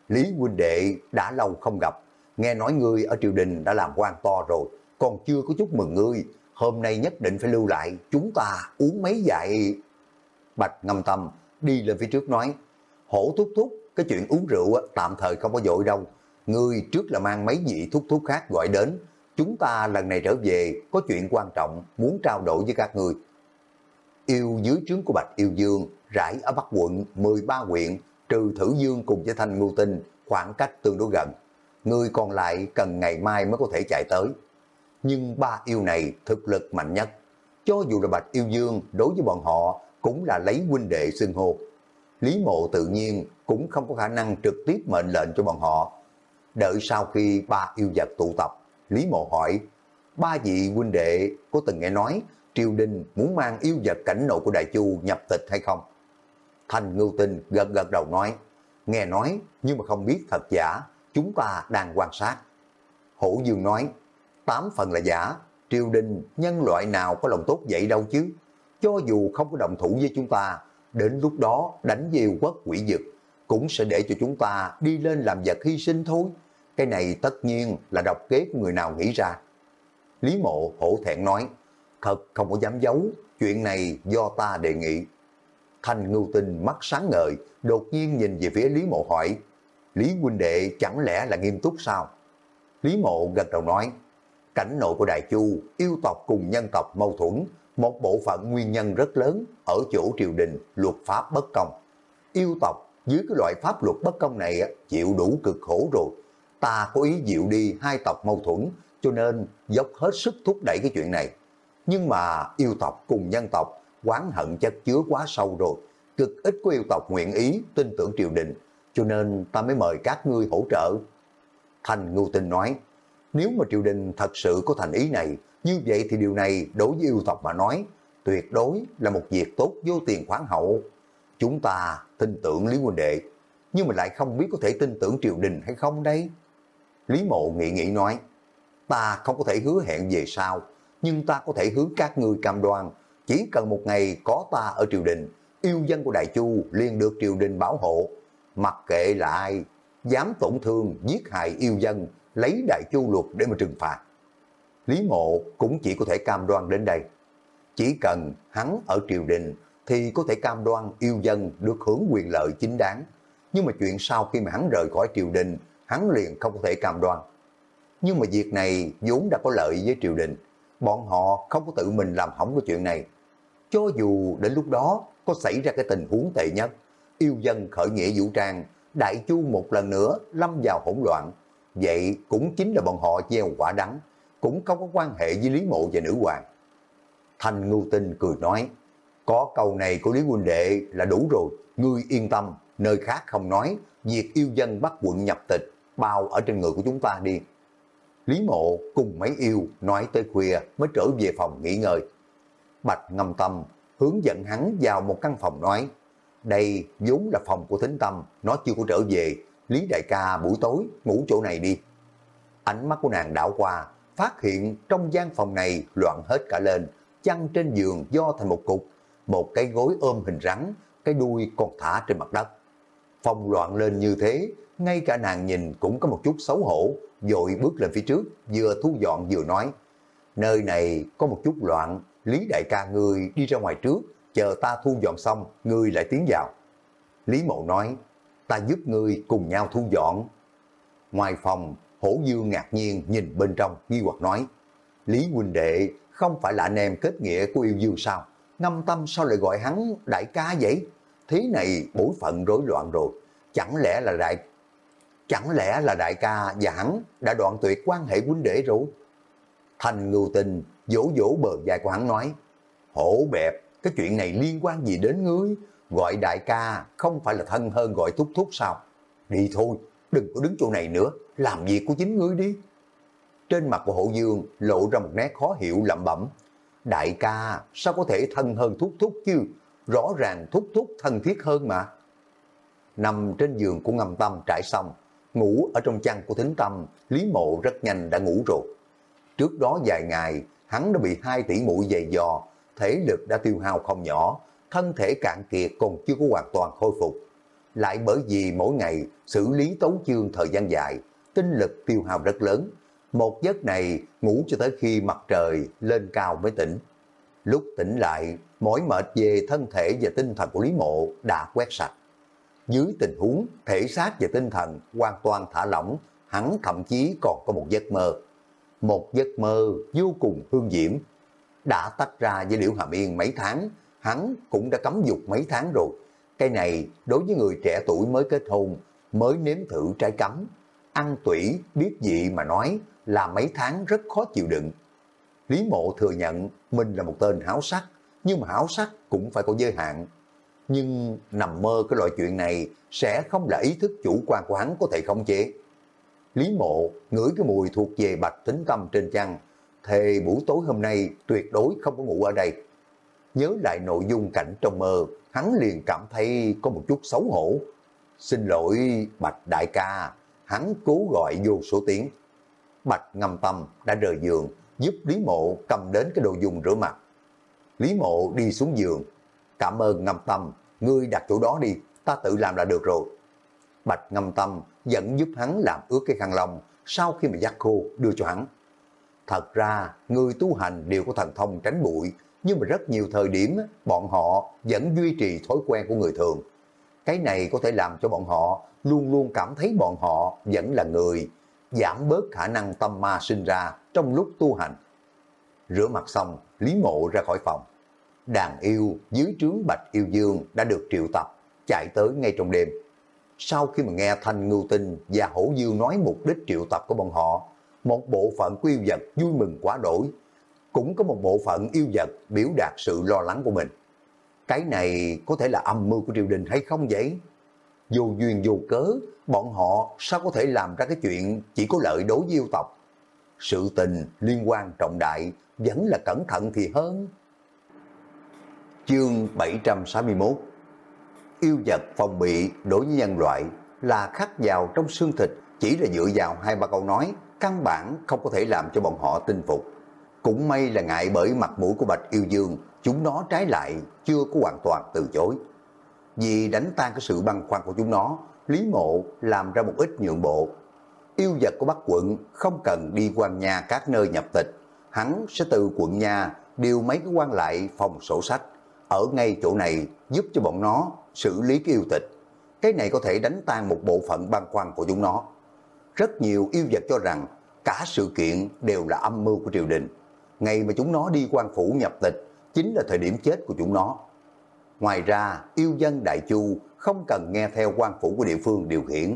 Lý huynh đệ đã lâu không gặp, nghe nói ngươi ở triều đình đã làm quan to rồi, còn chưa có chúc mừng ngươi, hôm nay nhất định phải lưu lại, chúng ta uống mấy dạy. Bạch ngâm tâm đi lên phía trước nói, hổ thúc thúc, cái chuyện uống rượu tạm thời không có dội đâu, ngươi trước là mang mấy vị thúc thúc khác gọi đến, chúng ta lần này trở về có chuyện quan trọng muốn trao đổi với các người. Yêu dưới trướng của Bạch Yêu Dương, rải ở Bắc quận 13 huyện, trừ Thử Dương cùng với Thanh Ngưu Tinh, khoảng cách tương đối gần. Người còn lại cần ngày mai mới có thể chạy tới. Nhưng ba yêu này thực lực mạnh nhất. Cho dù là Bạch Yêu Dương đối với bọn họ cũng là lấy huynh đệ xưng hô. Lý mộ tự nhiên cũng không có khả năng trực tiếp mệnh lệnh cho bọn họ. Đợi sau khi ba yêu vật tụ tập, Lý mộ hỏi, ba vị huynh đệ có từng nghe nói triều đình muốn mang yêu vật cảnh nội của Đại Chu nhập tịch hay không? Thành Ngưu Tinh gật gật đầu nói, nghe nói nhưng mà không biết thật giả, chúng ta đang quan sát. Hổ Dương nói, tám phần là giả, triều đình nhân loại nào có lòng tốt vậy đâu chứ. Cho dù không có đồng thủ với chúng ta, đến lúc đó đánh diều quốc quỷ dực, cũng sẽ để cho chúng ta đi lên làm vật hy sinh thôi. Cái này tất nhiên là độc kế của người nào nghĩ ra. Lý mộ hổ thẹn nói, thật không có dám giấu, chuyện này do ta đề nghị. Thanh ngưu tinh mắt sáng ngời, đột nhiên nhìn về phía Lý mộ hỏi, Lý huynh đệ chẳng lẽ là nghiêm túc sao? Lý mộ gật đầu nói, cảnh nội của Đại Chu, yêu tộc cùng nhân tộc mâu thuẫn, một bộ phận nguyên nhân rất lớn ở chỗ triều đình luật pháp bất công. Yêu tộc dưới cái loại pháp luật bất công này chịu đủ cực khổ rồi. Ta có ý dịu đi hai tộc mâu thuẫn, cho nên dốc hết sức thúc đẩy cái chuyện này. Nhưng mà yêu tộc cùng nhân tộc quán hận chất chứa quá sâu rồi. Cực ít có yêu tộc nguyện ý tin tưởng triều đình, cho nên ta mới mời các ngươi hỗ trợ. Thành Ngưu Tinh nói, Nếu mà triều đình thật sự có thành ý này, như vậy thì điều này đối với yêu tộc mà nói, tuyệt đối là một việc tốt vô tiền khoáng hậu. Chúng ta tin tưởng Lý Huynh Đệ, nhưng mà lại không biết có thể tin tưởng triều đình hay không đây. Lý Mộ nghĩ nghĩ nói, ta không có thể hứa hẹn về sau, nhưng ta có thể hướng các ngươi cam đoan, chỉ cần một ngày có ta ở triều đình, yêu dân của Đại Chu liền được triều đình bảo hộ, mặc kệ là ai, dám tổn thương, giết hại yêu dân, lấy Đại Chu luật để mà trừng phạt. Lý Mộ cũng chỉ có thể cam đoan đến đây. Chỉ cần hắn ở triều đình thì có thể cam đoan yêu dân được hưởng quyền lợi chính đáng. Nhưng mà chuyện sau khi mà hắn rời khỏi triều đình, hắn liền không có thể cam đoan. Nhưng mà việc này vốn đã có lợi với triều đình. Bọn họ không có tự mình làm hỏng cái chuyện này. Cho dù đến lúc đó có xảy ra cái tình huống tệ nhất, yêu dân khởi nghĩa vũ trang, đại chu một lần nữa lâm vào hỗn loạn, vậy cũng chính là bọn họ gieo quả đắng, cũng không có quan hệ với Lý Mộ và Nữ Hoàng. thành Ngưu Tinh cười nói, có câu này của Lý Huynh Đệ là đủ rồi, ngươi yên tâm, nơi khác không nói, việc yêu dân bắt quận nhập tịch, bao ở trên người của chúng ta đi. Lý Mộ cùng mấy yêu nói tới khuya mới trở về phòng nghỉ ngơi. Bạch ngâm tâm hướng dẫn hắn vào một căn phòng nói, đây vốn là phòng của thính tâm, nó chưa có trở về, Lý Đại ca buổi tối ngủ chỗ này đi. Ánh mắt của nàng đảo qua, phát hiện trong gian phòng này loạn hết cả lên, chăn trên giường do thành một cục, một cái gối ôm hình rắn, cái đuôi còn thả trên mặt đất. Phòng loạn lên như thế, ngay cả nàng nhìn cũng có một chút xấu hổ, dội bước lên phía trước, vừa thu dọn vừa nói. Nơi này có một chút loạn, Lý đại ca người đi ra ngoài trước, chờ ta thu dọn xong, ngươi lại tiến vào. Lý mộ nói, ta giúp ngươi cùng nhau thu dọn. Ngoài phòng, hổ dương ngạc nhiên nhìn bên trong, nghi hoặc nói, Lý huynh đệ không phải là anh em kết nghĩa của yêu dương sao? Ngâm tâm sao lại gọi hắn đại ca vậy? Thế này bối phận rối loạn rồi. Chẳng lẽ là đại chẳng lẽ là đại ca và hắn đã đoạn tuyệt quan hệ huynh đệ rồi? Thành ngưu tình vỗ vỗ bờ vai của hắn nói, hổ bẹp, cái chuyện này liên quan gì đến ngươi? Gọi đại ca không phải là thân hơn gọi thúc thúc sao? Đi thôi, đừng có đứng chỗ này nữa, làm việc của chính ngươi đi. Trên mặt của hộ dương lộ ra một nét khó hiểu lẩm bẩm. Đại ca, sao có thể thân hơn thúc thúc chứ? Rõ ràng thúc thúc thân thiết hơn mà. Nằm trên giường của ngầm tâm trải xong, ngủ ở trong chăn của thính tâm, Lý Mộ rất nhanh đã ngủ rồi. Trước đó vài ngày, hắn đã bị hai tỷ mũi dày dò, thể lực đã tiêu hao không nhỏ, thân thể cạn kiệt còn chưa có hoàn toàn khôi phục. Lại bởi vì mỗi ngày xử lý tấu chương thời gian dài, tinh lực tiêu hao rất lớn. Một giấc này ngủ cho tới khi mặt trời lên cao mới tỉnh. Lúc tỉnh lại, mỏi mệt về thân thể và tinh thần của Lý Mộ đã quét sạch. Dưới tình huống thể xác và tinh thần hoàn toàn thả lỏng, hắn thậm chí còn có một giấc mơ. Một giấc mơ vô cùng hương diễm. Đã tách ra với Liễu Hàm Yên mấy tháng, hắn cũng đã cấm dục mấy tháng rồi. Cái này đối với người trẻ tuổi mới kết hôn, mới nếm thử trái cấm, ăn tủy biết gì mà nói là mấy tháng rất khó chịu đựng. Lý mộ thừa nhận mình là một tên háo sắc, nhưng mà háo sắc cũng phải có giới hạn. Nhưng nằm mơ cái loại chuyện này sẽ không là ý thức chủ quan của hắn có thể khống chế. Lý mộ ngửi cái mùi thuộc về bạch tính tâm trên chăn, thề buổi tối hôm nay tuyệt đối không có ngủ ở đây. Nhớ lại nội dung cảnh trong mơ, hắn liền cảm thấy có một chút xấu hổ. Xin lỗi Bạch Đại ca, hắn cố gọi vô số tiếng. Bạch ngâm tâm đã rời giường, giúp Lý Mộ cầm đến cái đồ dùng rửa mặt. Lý Mộ đi xuống giường, cảm ơn ngâm tâm, ngươi đặt chỗ đó đi, ta tự làm là được rồi. Bạch ngâm tâm dẫn giúp hắn làm ướt cái khăn lông sau khi mà giặt khô đưa cho hắn. Thật ra, người tu hành đều có thần thông tránh bụi, nhưng mà rất nhiều thời điểm bọn họ vẫn duy trì thói quen của người thường. Cái này có thể làm cho bọn họ luôn luôn cảm thấy bọn họ vẫn là người, giảm bớt khả năng tâm ma sinh ra trong lúc tu hành. Rửa mặt xong, Lý Mộ ra khỏi phòng. Đàn yêu dưới trướng Bạch Yêu Dương đã được triệu tập, chạy tới ngay trong đêm. Sau khi mà nghe Thanh Ngưu Tinh và Hổ Dương nói mục đích triệu tập của bọn họ, một bộ phận của yêu vật vui mừng quá đổi, cũng có một bộ phận yêu vật biểu đạt sự lo lắng của mình. Cái này có thể là âm mưu của triều đình hay không vậy? Vô duyên vô cớ, bọn họ sao có thể làm ra cái chuyện chỉ có lợi đối với yêu tộc? sự tình liên quan trọng đại vẫn là cẩn thận thì hơn. Chương 761 Yêu vật phòng bị đối với nhân loại là khắc vào trong xương thịt chỉ là dựa vào hai ba câu nói căn bản không có thể làm cho bọn họ tin phục. Cũng may là ngại bởi mặt mũi của Bạch Yêu Dương chúng nó trái lại chưa có hoàn toàn từ chối. Vì đánh tan cái sự băn khoăn của chúng nó, Lý Mộ làm ra một ít nhượng bộ. Yêu vật của Bắc quận không cần đi quan nhà các nơi nhập tịch, hắn sẽ từ quận nhà điều mấy cái quan lại phòng sổ sách ở ngay chỗ này giúp cho bọn nó xử lý cái yêu tịch. Cái này có thể đánh tan một bộ phận băn khoăn của chúng nó. Rất nhiều yêu vật cho rằng cả sự kiện đều là âm mưu của triều đình. Ngày mà chúng nó đi quan phủ nhập tịch chính là thời điểm chết của chúng nó. Ngoài ra, yêu dân Đại Chu không cần nghe theo quan phủ của địa phương điều khiển.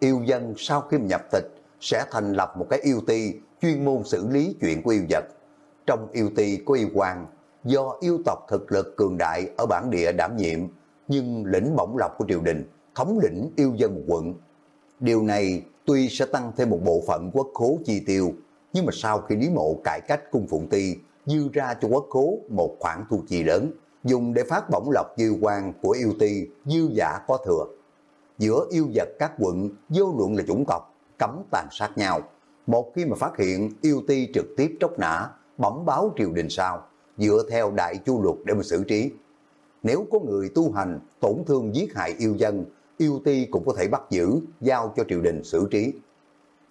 Yêu dân sau khi nhập tịch sẽ thành lập một cái yêu ti chuyên môn xử lý chuyện của yêu vật. Trong yêu ti có yêu quan, do yêu tộc thực lực cường đại ở bản địa đảm nhiệm, nhưng lĩnh bổng lộc của triều đình, thống lĩnh yêu dân một quận. Điều này tuy sẽ tăng thêm một bộ phận quốc khố chi tiêu, nhưng mà sau khi Lý Mộ cải cách cung phụng ti, dư ra cho quốc khố một khoản thu chi lớn, dùng để phát bổng lộc dư quan của yêu ti dư giả có thừa. Giữa yêu vật các quận vô luận là chủng tộc, cấm tàn sát nhau. Một khi mà phát hiện yêu ti trực tiếp tróc nã, bẩm báo triều đình sao, dựa theo đại chu luật để mà xử trí. Nếu có người tu hành tổn thương giết hại yêu dân, yêu ti cũng có thể bắt giữ, giao cho triều đình xử trí.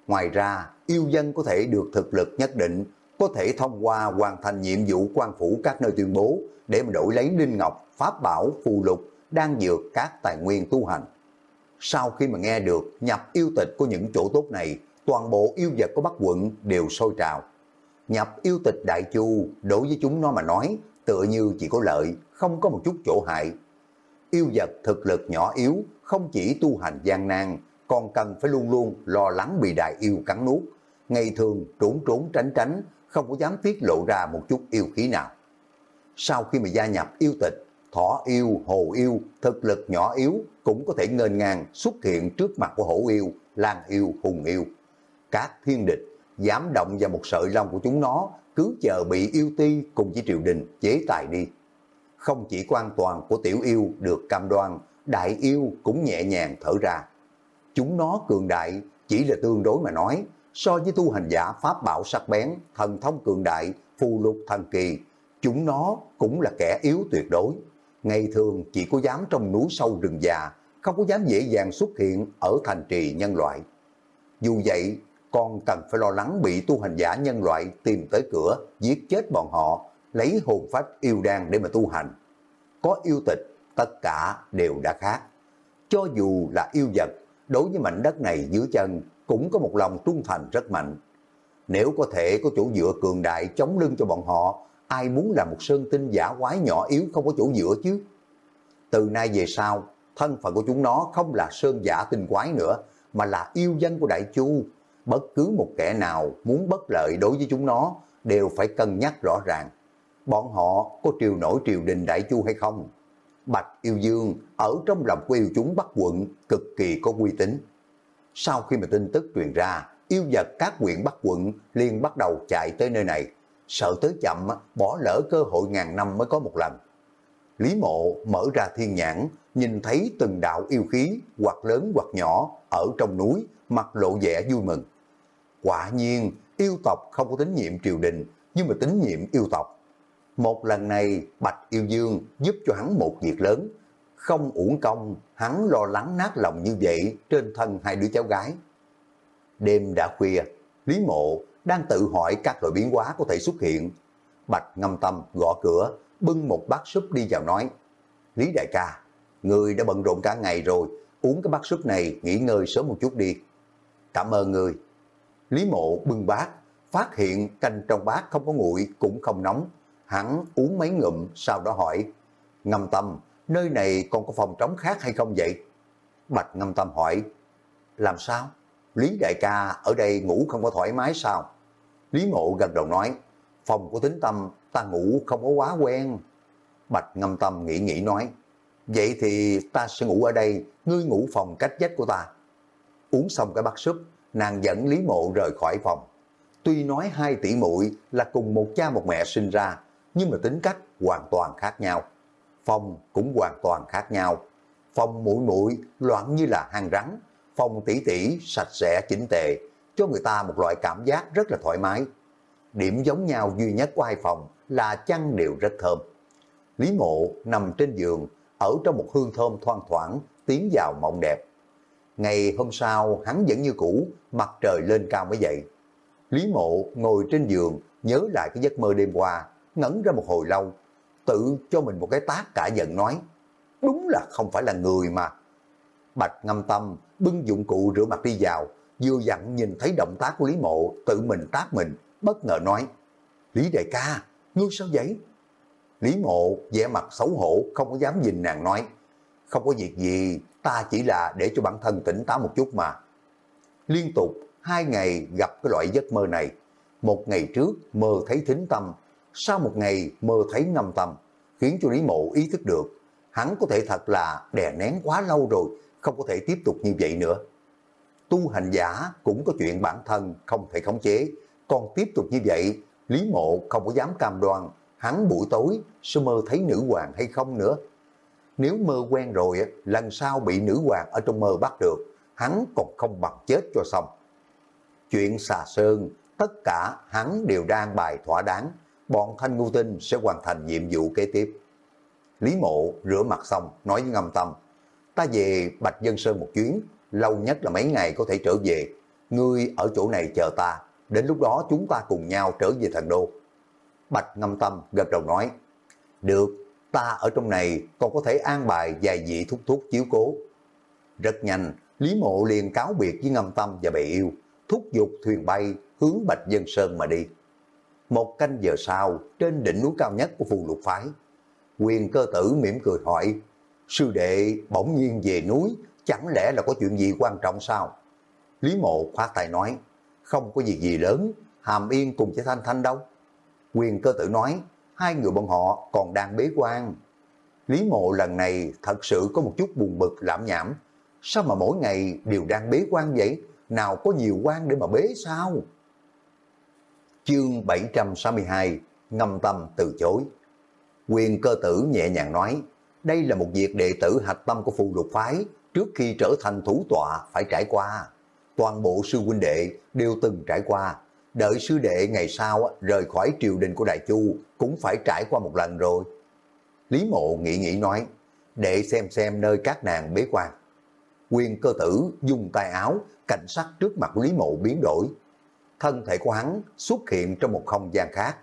Ngoài ra, yêu dân có thể được thực lực nhất định, có thể thông qua hoàn thành nhiệm vụ quan phủ các nơi tuyên bố để mà đổi lấy linh ngọc, pháp bảo, phù lục, đang dược các tài nguyên tu hành. Sau khi mà nghe được nhập yêu tịch của những chỗ tốt này, toàn bộ yêu vật của Bắc quận đều sôi trào. Nhập yêu tịch Đại Chu đối với chúng nó mà nói tựa như chỉ có lợi, không có một chút chỗ hại. Yêu vật thực lực nhỏ yếu, không chỉ tu hành gian nan, còn cần phải luôn luôn lo lắng bị đại yêu cắn nuốt. Ngày thường trốn trốn tránh tránh, không có dám tiết lộ ra một chút yêu khí nào. Sau khi mà gia nhập yêu tịch, thỏ yêu, hồ yêu, thực lực nhỏ yếu cũng có thể ngênh ngang xuất hiện trước mặt của hổ yêu, lan yêu, hùng yêu. Các thiên địch dám động vào một sợi lông của chúng nó, cứ chờ bị yêu ti cùng với triều đình chế tài đi. Không chỉ quan toàn của tiểu yêu được cam đoan, đại yêu cũng nhẹ nhàng thở ra. Chúng nó cường đại chỉ là tương đối mà nói, so với tu hành giả pháp bảo sắc bén, thần thông cường đại, phù lục thần kỳ, chúng nó cũng là kẻ yếu tuyệt đối. Ngày thường chỉ có dám trong núi sâu rừng già, không có dám dễ dàng xuất hiện ở thành trì nhân loại. Dù vậy, còn cần phải lo lắng bị tu hành giả nhân loại tìm tới cửa, giết chết bọn họ, lấy hồn phách yêu đan để mà tu hành. Có yêu tịch, tất cả đều đã khác. Cho dù là yêu vật, đối với mảnh đất này dưới chân, cũng có một lòng trung thành rất mạnh. Nếu có thể có chỗ dựa cường đại chống lưng cho bọn họ, ai muốn làm một sơn tinh giả quái nhỏ yếu không có chỗ dựa chứ? Từ nay về sau, thân phận của chúng nó không là sơn giả tinh quái nữa, mà là yêu dân của Đại Chu. Bất cứ một kẻ nào muốn bất lợi đối với chúng nó đều phải cân nhắc rõ ràng. Bọn họ có triều nổi triều đình Đại Chu hay không? Bạch Yêu Dương ở trong lòng của yêu chúng Bắc quận cực kỳ có uy tín. Sau khi mà tin tức truyền ra, yêu vật các huyện Bắc quận liền bắt đầu chạy tới nơi này. Sợ tới chậm, bỏ lỡ cơ hội ngàn năm mới có một lần. Lý mộ mở ra thiên nhãn, nhìn thấy từng đạo yêu khí, hoặc lớn hoặc nhỏ, ở trong núi, mặt lộ vẻ vui mừng. Quả nhiên, yêu tộc không có tín nhiệm triều đình, nhưng mà tín nhiệm yêu tộc. Một lần này, Bạch Yêu Dương giúp cho hắn một việc lớn. Không uổng công, hắn lo lắng nát lòng như vậy trên thân hai đứa cháu gái. Đêm đã khuya, Lý Mộ đang tự hỏi các loại biến hóa có thể xuất hiện. Bạch ngâm tâm gõ cửa, bưng một bát súp đi vào nói, Lý đại ca, người đã bận rộn cả ngày rồi, uống cái bát súp này nghỉ ngơi sớm một chút đi. Cảm ơn người. Lý mộ bưng bát, phát hiện canh trong bát không có nguội cũng không nóng. Hắn uống mấy ngụm sau đó hỏi, ngâm tâm, nơi này còn có phòng trống khác hay không vậy? Bạch ngâm tâm hỏi, làm sao? Lý đại ca ở đây ngủ không có thoải mái sao? Lý mộ gật đầu nói, phòng của tính tâm ta ngủ không có quá quen. Bạch ngâm tâm nghĩ nghĩ nói, vậy thì ta sẽ ngủ ở đây, ngươi ngủ phòng cách vách của ta. Uống xong cái bát súp, nàng dẫn Lý mộ rời khỏi phòng. Tuy nói hai tỷ muội là cùng một cha một mẹ sinh ra, nhưng mà tính cách hoàn toàn khác nhau. Phong cũng hoàn toàn khác nhau. Phong mũi mũi loạn như là hang rắn, Phong tỷ tỷ sạch sẽ chỉnh tề, cho người ta một loại cảm giác rất là thoải mái. Điểm giống nhau duy nhất của hai phòng là chăn đều rất thơm. Lý mộ nằm trên giường, ở trong một hương thơm thoang thoảng, tiến vào mộng đẹp. Ngày hôm sau, hắn vẫn như cũ, mặt trời lên cao mới dậy. Lý mộ ngồi trên giường, nhớ lại cái giấc mơ đêm qua, ngẩn ra một hồi lâu, tự cho mình một cái tác cả giận nói, đúng là không phải là người mà. Bạch ngâm tâm, bưng dụng cụ rửa mặt đi vào, vừa dặn nhìn thấy động tác của Lý mộ, tự mình tác mình, bất ngờ nói, Lý đại ca, ngươi sao vậy? Lý mộ vẻ mặt xấu hổ, không có dám nhìn nàng nói, không có việc gì, ta chỉ là để cho bản thân tỉnh táo một chút mà. Liên tục hai ngày gặp cái loại giấc mơ này, một ngày trước mơ thấy thính tâm, sau một ngày mơ thấy ngâm tâm, khiến cho Lý Mộ ý thức được, hắn có thể thật là đè nén quá lâu rồi, không có thể tiếp tục như vậy nữa. Tu hành giả cũng có chuyện bản thân không thể khống chế, còn tiếp tục như vậy, Lý Mộ không có dám cam đoan, hắn buổi tối sẽ mơ thấy nữ hoàng hay không nữa. Nếu mơ quen rồi, lần sau bị nữ hoàng ở trong mơ bắt được, hắn còn không bằng chết cho xong. Chuyện xà sơn, tất cả hắn đều đang bài thỏa đáng, bọn Thanh Ngưu Tinh sẽ hoàn thành nhiệm vụ kế tiếp. Lý Mộ rửa mặt xong, nói với ngâm tâm, ta về Bạch Dân Sơn một chuyến, lâu nhất là mấy ngày có thể trở về. Ngươi ở chỗ này chờ ta, đến lúc đó chúng ta cùng nhau trở về thần đô. Bạch ngâm tâm gật đầu nói, được, ta ở trong này còn có thể an bài vài vị thúc thúc chiếu cố. Rất nhanh, Lý Mộ liền cáo biệt với ngâm tâm và bệ yêu, thúc giục thuyền bay hướng Bạch Dân Sơn mà đi. Một canh giờ sau, trên đỉnh núi cao nhất của phù lục phái, quyền cơ tử mỉm cười hỏi, sư đệ bỗng nhiên về núi, chẳng lẽ là có chuyện gì quan trọng sao? Lý mộ khoát tay nói, không có gì gì lớn, hàm yên cùng với Thanh Thanh đâu. Quyền cơ tử nói, hai người bọn họ còn đang bế quan. Lý mộ lần này thật sự có một chút buồn bực lãm nhảm. Sao mà mỗi ngày đều đang bế quan vậy? Nào có nhiều quan để mà bế sao? Chương 762 Ngâm tâm từ chối. Quyền cơ tử nhẹ nhàng nói, Đây là một việc đệ tử hạch tâm của phù lục phái, Trước khi trở thành thủ tọa phải trải qua. Toàn bộ sư huynh đệ đều từng trải qua. Đợi sư đệ ngày sau rời khỏi triều đình của Đại Chu Cũng phải trải qua một lần rồi. Lý mộ nghĩ nghĩ nói, Để xem xem nơi các nàng bế quan. Quyền cơ tử dùng tay áo, Cảnh sắc trước mặt Lý mộ biến đổi thân thể của hắn xuất hiện trong một không gian khác.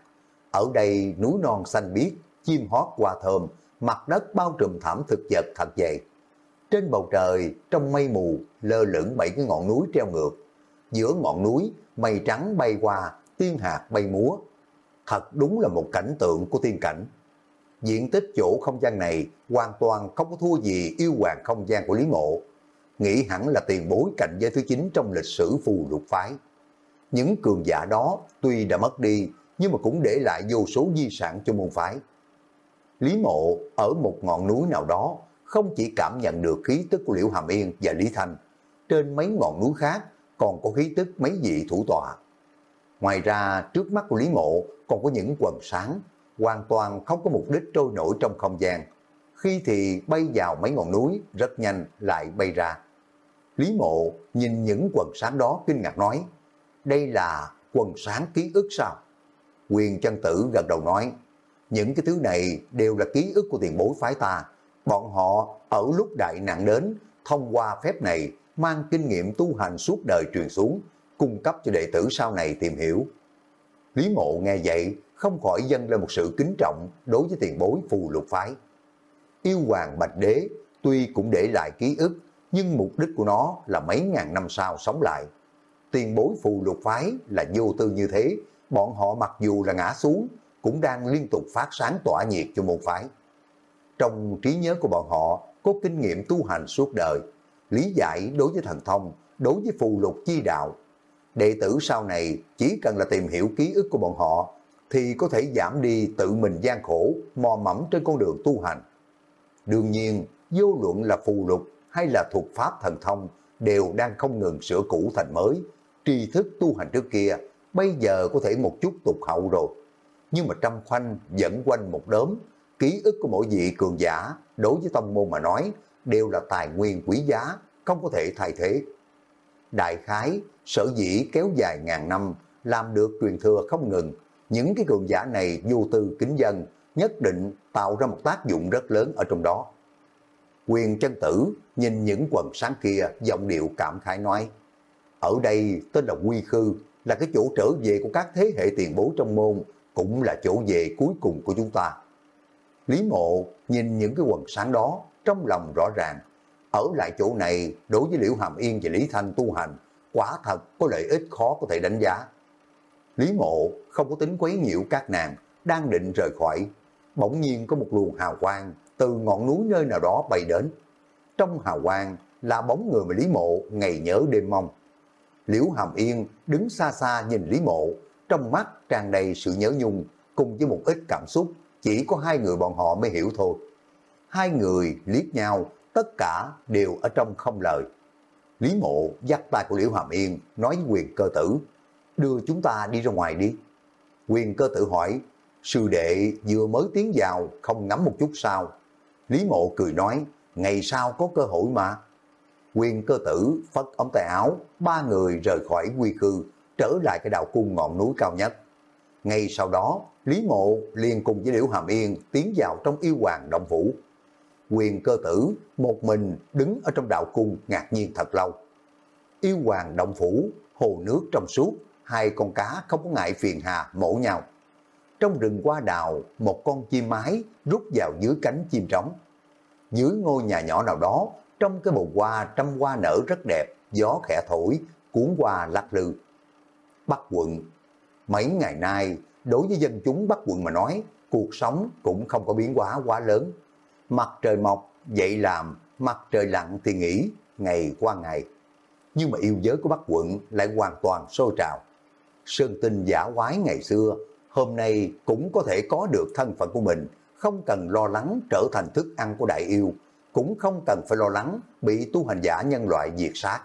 Ở đây núi non xanh biếc, chim hót qua thơm, mặt đất bao trùm thảm thực vật thật dày. Trên bầu trời, trong mây mù, lơ lửng bảy cái ngọn núi treo ngược. Giữa ngọn núi, mây trắng bay qua, tiên hạt bay múa. Thật đúng là một cảnh tượng của tiên cảnh. Diện tích chỗ không gian này hoàn toàn không có thua gì yêu hoàng không gian của Lý Mộ. Nghĩ hẳn là tiền bối cạnh giới thứ 9 trong lịch sử phù lục phái. Những cường giả đó tuy đã mất đi, nhưng mà cũng để lại vô số di sản cho môn phái. Lý Mộ ở một ngọn núi nào đó không chỉ cảm nhận được khí tức của Liễu Hàm Yên và Lý Thanh, trên mấy ngọn núi khác còn có khí tức mấy vị thủ tọa. Ngoài ra, trước mắt của Lý Mộ còn có những quần sáng, hoàn toàn không có mục đích trôi nổi trong không gian. Khi thì bay vào mấy ngọn núi, rất nhanh lại bay ra. Lý Mộ nhìn những quần sáng đó kinh ngạc nói, đây là quần sáng ký ức sao? Quyền chân tử gật đầu nói, những cái thứ này đều là ký ức của tiền bối phái ta. Bọn họ ở lúc đại nạn đến, thông qua phép này mang kinh nghiệm tu hành suốt đời truyền xuống, cung cấp cho đệ tử sau này tìm hiểu. Lý mộ nghe vậy, không khỏi dâng lên một sự kính trọng đối với tiền bối phù lục phái. Yêu hoàng bạch đế tuy cũng để lại ký ức, nhưng mục đích của nó là mấy ngàn năm sau sống lại tiền bối phù lục phái là vô tư như thế, bọn họ mặc dù là ngã xuống, cũng đang liên tục phát sáng tỏa nhiệt cho môn phái. Trong trí nhớ của bọn họ có kinh nghiệm tu hành suốt đời, lý giải đối với thần thông, đối với phù lục chi đạo. Đệ tử sau này chỉ cần là tìm hiểu ký ức của bọn họ thì có thể giảm đi tự mình gian khổ, mò mẫm trên con đường tu hành. Đương nhiên, vô luận là phù lục hay là thuộc pháp thần thông đều đang không ngừng sửa cũ thành mới, tri thức tu hành trước kia bây giờ có thể một chút tục hậu rồi. Nhưng mà trăm khoanh dẫn quanh một đốm, ký ức của mỗi vị cường giả đối với tông môn mà nói đều là tài nguyên quý giá, không có thể thay thế. Đại khái, sở dĩ kéo dài ngàn năm, làm được truyền thừa không ngừng, những cái cường giả này vô tư kính dân, nhất định tạo ra một tác dụng rất lớn ở trong đó. Quyền chân tử nhìn những quần sáng kia, giọng điệu cảm khái nói, ở đây tên là Quy Khư, là cái chỗ trở về của các thế hệ tiền bối trong môn, cũng là chỗ về cuối cùng của chúng ta. Lý mộ nhìn những cái quần sáng đó, trong lòng rõ ràng, ở lại chỗ này đối với Liễu Hàm Yên và Lý Thanh tu hành, quả thật có lợi ích khó có thể đánh giá. Lý mộ không có tính quấy nhiễu các nàng, đang định rời khỏi. Bỗng nhiên có một luồng hào quang từ ngọn núi nơi nào đó bay đến. Trong hào quang là bóng người mà Lý mộ ngày nhớ đêm mong. Liễu Hàm Yên đứng xa xa nhìn Lý mộ, trong mắt tràn đầy sự nhớ nhung cùng với một ít cảm xúc, chỉ có hai người bọn họ mới hiểu thôi. Hai người liếc nhau, tất cả đều ở trong không lời. Lý mộ dắt tay của Liễu Hàm Yên nói với quyền cơ tử, đưa chúng ta đi ra ngoài đi. Quyền cơ tử hỏi, sư đệ vừa mới tiến vào, không ngắm một chút sao? Lý mộ cười nói, ngày sau có cơ hội mà. Quyền cơ tử phất ống tay áo, ba người rời khỏi quy cư, trở lại cái đạo cung ngọn núi cao nhất. Ngay sau đó, Lý Mộ liền cùng với Liễu Hàm Yên tiến vào trong yêu hoàng động phủ. Quyền cơ tử một mình đứng ở trong đạo cung ngạc nhiên thật lâu. Yêu hoàng động phủ, hồ nước trong suốt, hai con cá không có ngại phiền hà mổ nhau. Trong rừng hoa đào, một con chim mái rút vào dưới cánh chim trống. Dưới ngôi nhà nhỏ nào đó, trong cái bầu hoa trăm hoa nở rất đẹp, gió khẽ thổi, cuốn hoa lắc lư. Bắc quận Mấy ngày nay, đối với dân chúng Bắc quận mà nói, cuộc sống cũng không có biến hóa quá lớn. Mặt trời mọc, dậy làm, mặt trời lặn thì nghỉ, ngày qua ngày. Nhưng mà yêu giới của Bắc quận lại hoàn toàn sôi trào. Sơn tinh giả quái ngày xưa, hôm nay cũng có thể có được thân phận của mình, không cần lo lắng trở thành thức ăn của đại yêu, cũng không cần phải lo lắng bị tu hành giả nhân loại diệt sát.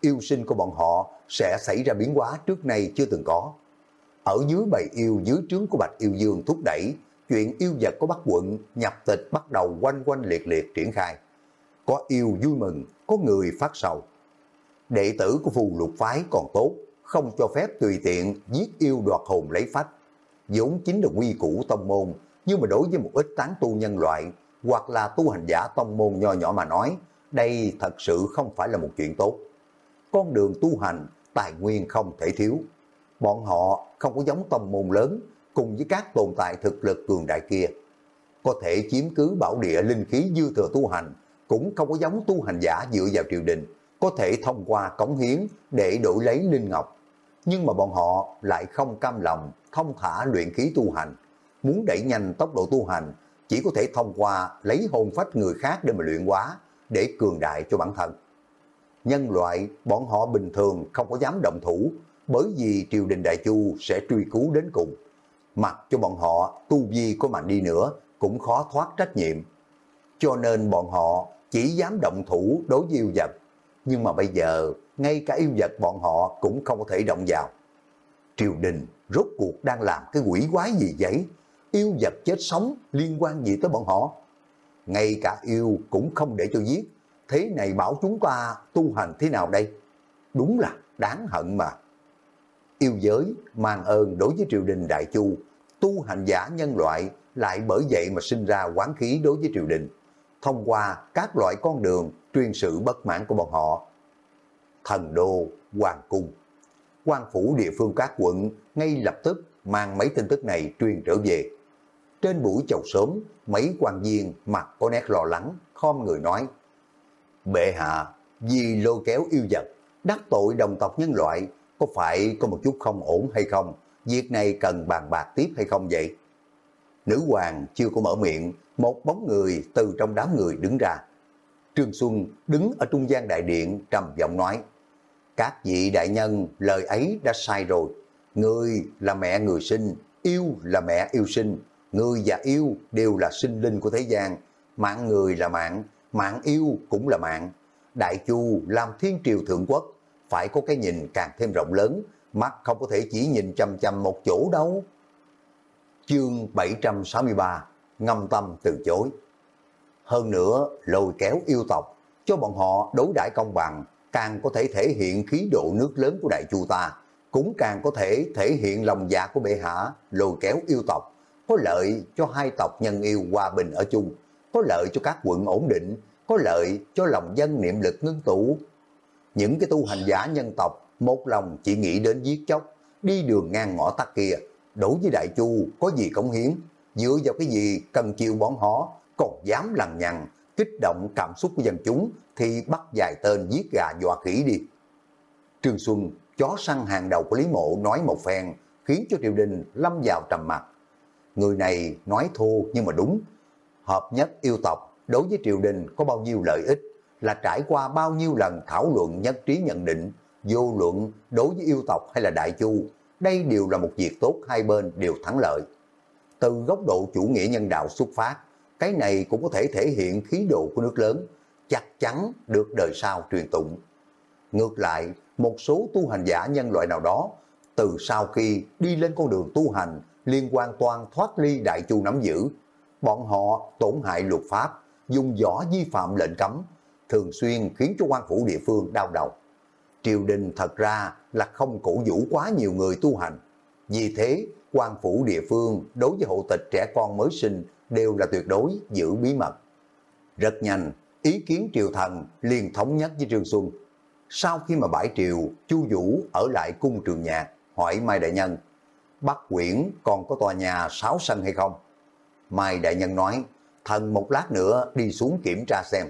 Yêu sinh của bọn họ sẽ xảy ra biến hóa trước nay chưa từng có. Ở dưới bầy yêu dưới trướng của Bạch Yêu Dương thúc đẩy, chuyện yêu vật của Bắc quận nhập tịch bắt đầu quanh quanh liệt liệt triển khai. Có yêu vui mừng, có người phát sầu. Đệ tử của phù lục phái còn tốt, không cho phép tùy tiện giết yêu đoạt hồn lấy phách. vốn chính là quy củ tông môn, nhưng mà đối với một ít tán tu nhân loại, hoặc là tu hành giả tông môn nho nhỏ mà nói, đây thật sự không phải là một chuyện tốt. Con đường tu hành, tài nguyên không thể thiếu. Bọn họ không có giống tông môn lớn, cùng với các tồn tại thực lực cường đại kia. Có thể chiếm cứ bảo địa linh khí dư thừa tu hành, cũng không có giống tu hành giả dựa vào triều đình, có thể thông qua cống hiến để đổi lấy linh ngọc. Nhưng mà bọn họ lại không cam lòng, thông thả luyện khí tu hành. Muốn đẩy nhanh tốc độ tu hành, chỉ có thể thông qua lấy hồn phách người khác để mà luyện hóa, để cường đại cho bản thân. Nhân loại, bọn họ bình thường không có dám động thủ, bởi vì triều đình Đại Chu sẽ truy cứu đến cùng. Mặc cho bọn họ tu vi có mạnh đi nữa, cũng khó thoát trách nhiệm. Cho nên bọn họ chỉ dám động thủ đối với yêu vật. Nhưng mà bây giờ, ngay cả yêu vật bọn họ cũng không có thể động vào. Triều đình rốt cuộc đang làm cái quỷ quái gì vậy? Yêu vật chết sống liên quan gì tới bọn họ? Ngay cả yêu cũng không để cho giết. Thế này bảo chúng ta tu hành thế nào đây? Đúng là đáng hận mà. Yêu giới mang ơn đối với triều đình Đại Chu, tu hành giả nhân loại lại bởi vậy mà sinh ra quán khí đối với triều đình, thông qua các loại con đường truyền sự bất mãn của bọn họ. Thần đô, hoàng cung, quan phủ địa phương các quận ngay lập tức mang mấy tin tức này truyền trở về. Trên buổi chầu sớm, mấy quan viên mặt có nét lo lắng, khom người nói, Bệ hạ, vì lôi kéo yêu vật, đắc tội đồng tộc nhân loại, có phải có một chút không ổn hay không? Việc này cần bàn bạc tiếp hay không vậy? Nữ hoàng chưa có mở miệng, một bóng người từ trong đám người đứng ra. Trương Xuân đứng ở trung gian đại điện trầm giọng nói, các vị đại nhân lời ấy đã sai rồi. Người là mẹ người sinh, yêu là mẹ yêu sinh. Người và yêu đều là sinh linh của thế gian. Mạng người là mạng, mạng yêu cũng là mạng. Đại Chu làm thiên triều thượng quốc, phải có cái nhìn càng thêm rộng lớn, mắt không có thể chỉ nhìn chăm chăm một chỗ đâu. Chương 763 Ngâm tâm từ chối Hơn nữa lôi kéo yêu tộc cho bọn họ đối đãi công bằng càng có thể thể hiện khí độ nước lớn của đại chu ta cũng càng có thể thể hiện lòng dạ của bệ hạ lôi kéo yêu tộc có lợi cho hai tộc nhân yêu hòa bình ở chung. Có lợi cho các quận ổn định. Có lợi cho lòng dân niệm lực ngưng tụ. Những cái tu hành giả nhân tộc một lòng chỉ nghĩ đến giết chóc đi đường ngang ngõ tắt kia. Đủ với đại chu có gì cống hiến? Dựa vào cái gì cần chiêu bọn họ? Còn dám lằng nhằng kích động cảm xúc của dân chúng thì bắt dài tên giết gà dọa khỉ đi. Trương Xuân, chó săn hàng đầu của Lý Mộ nói một phen, khiến cho triều đình lâm vào trầm mặt. Người này nói thô nhưng mà đúng. Hợp nhất yêu tộc đối với triều đình có bao nhiêu lợi ích là trải qua bao nhiêu lần thảo luận nhất trí nhận định, vô luận đối với yêu tộc hay là đại chu, đây đều là một việc tốt hai bên đều thắng lợi. Từ góc độ chủ nghĩa nhân đạo xuất phát, cái này cũng có thể thể hiện khí độ của nước lớn, chắc chắn được đời sau truyền tụng. Ngược lại, một số tu hành giả nhân loại nào đó, từ sau khi đi lên con đường tu hành, liên quan toàn thoát ly đại chu nắm giữ, bọn họ tổn hại luật pháp, dùng võ vi phạm lệnh cấm, thường xuyên khiến cho quan phủ địa phương đau đầu. Triều đình thật ra là không cổ vũ quá nhiều người tu hành. Vì thế, quan phủ địa phương đối với hộ tịch trẻ con mới sinh đều là tuyệt đối giữ bí mật. Rất nhanh, ý kiến triều thần liền thống nhất với Trương Xuân. Sau khi mà bãi triều, Chu Vũ ở lại cung trường nhạc, hỏi Mai Đại Nhân, Bắc Quyển còn có tòa nhà sáu sân hay không? Mai Đại Nhân nói, thần một lát nữa đi xuống kiểm tra xem.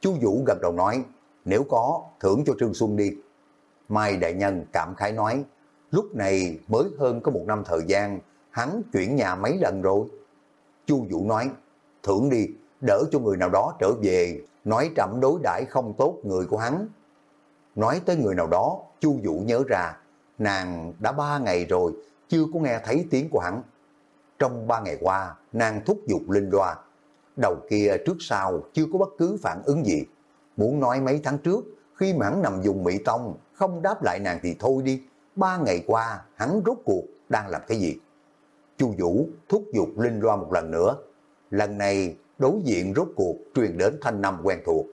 Chu Vũ gật đầu nói, nếu có, thưởng cho Trương Xuân đi. Mai Đại Nhân cảm khái nói, lúc này mới hơn có một năm thời gian, hắn chuyển nhà mấy lần rồi. Chu Vũ nói, thưởng đi, đỡ cho người nào đó trở về, nói trầm đối đãi không tốt người của hắn. Nói tới người nào đó, Chu Vũ nhớ ra, nàng đã ba ngày rồi, chưa có nghe thấy tiếng của hắn. Trong ba ngày qua, nàng thúc giục linh loa, đầu kia trước sau chưa có bất cứ phản ứng gì. Muốn nói mấy tháng trước, khi mà hắn nằm dùng mỹ tông, không đáp lại nàng thì thôi đi. Ba ngày qua, hắn rốt cuộc đang làm cái gì? Chu Vũ thúc giục linh loa một lần nữa. Lần này đối diện rốt cuộc truyền đến thanh năm quen thuộc.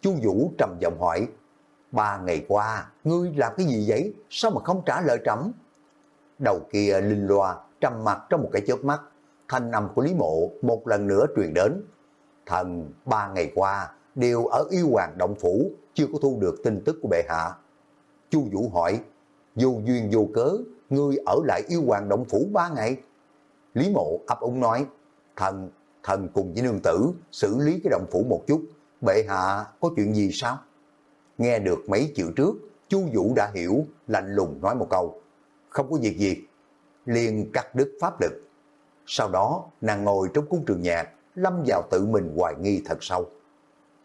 Chu Vũ trầm giọng hỏi, ba ngày qua, ngươi làm cái gì vậy? Sao mà không trả lời trẫm? Đầu kia linh loa trầm mặt trong một cái chớp mắt, thanh âm của Lý Mộ một lần nữa truyền đến. Thần ba ngày qua đều ở yêu hoàng động phủ, chưa có thu được tin tức của bệ hạ. Chu Vũ hỏi, vô duyên vô cớ, ngươi ở lại yêu hoàng động phủ ba ngày. Lý Mộ ấp úng nói, thần thần cùng với nương tử xử lý cái động phủ một chút, bệ hạ có chuyện gì sao? Nghe được mấy chữ trước, Chu Vũ đã hiểu, lạnh lùng nói một câu, không có việc gì, liền cắt đứt pháp lực. Sau đó, nàng ngồi trong cung trường nhạc, lâm vào tự mình hoài nghi thật sâu.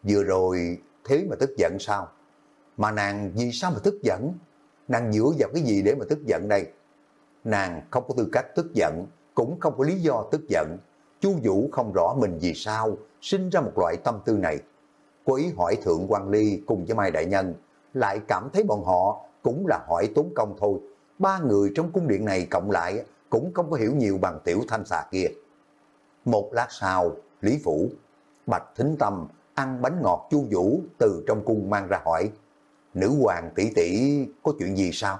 Vừa rồi, thế mà tức giận sao? Mà nàng vì sao mà tức giận? Nàng dựa vào cái gì để mà tức giận đây? Nàng không có tư cách tức giận, cũng không có lý do tức giận, Chu Vũ không rõ mình vì sao sinh ra một loại tâm tư này. Cô ý hỏi Thượng quan Ly cùng với Mai Đại Nhân, lại cảm thấy bọn họ cũng là hỏi tốn công thôi. Ba người trong cung điện này cộng lại cũng không có hiểu nhiều bằng tiểu thanh xà kia. Một lát sau, Lý Phủ, Bạch Thính Tâm ăn bánh ngọt Chu Vũ từ trong cung mang ra hỏi, nữ hoàng tỷ tỷ có chuyện gì sao?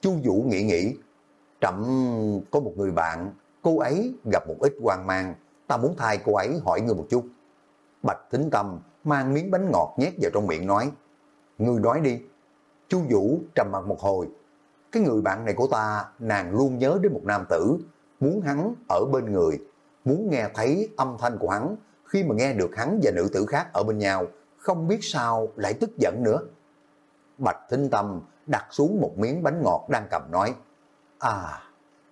Chu Vũ nghĩ nghĩ, trẫm có một người bạn cô ấy gặp một ít hoang mang, ta muốn thay cô ấy hỏi ngươi một chút. Bạch Thính Tâm mang miếng bánh ngọt nhét vào trong miệng nói, ngươi nói đi. Chu Vũ trầm mặt một hồi, cái người bạn này của ta, nàng luôn nhớ đến một nam tử, muốn hắn ở bên người, muốn nghe thấy âm thanh của hắn, khi mà nghe được hắn và nữ tử khác ở bên nhau, không biết sao lại tức giận nữa. Bạch Thinh Tâm đặt xuống một miếng bánh ngọt đang cầm nói, À,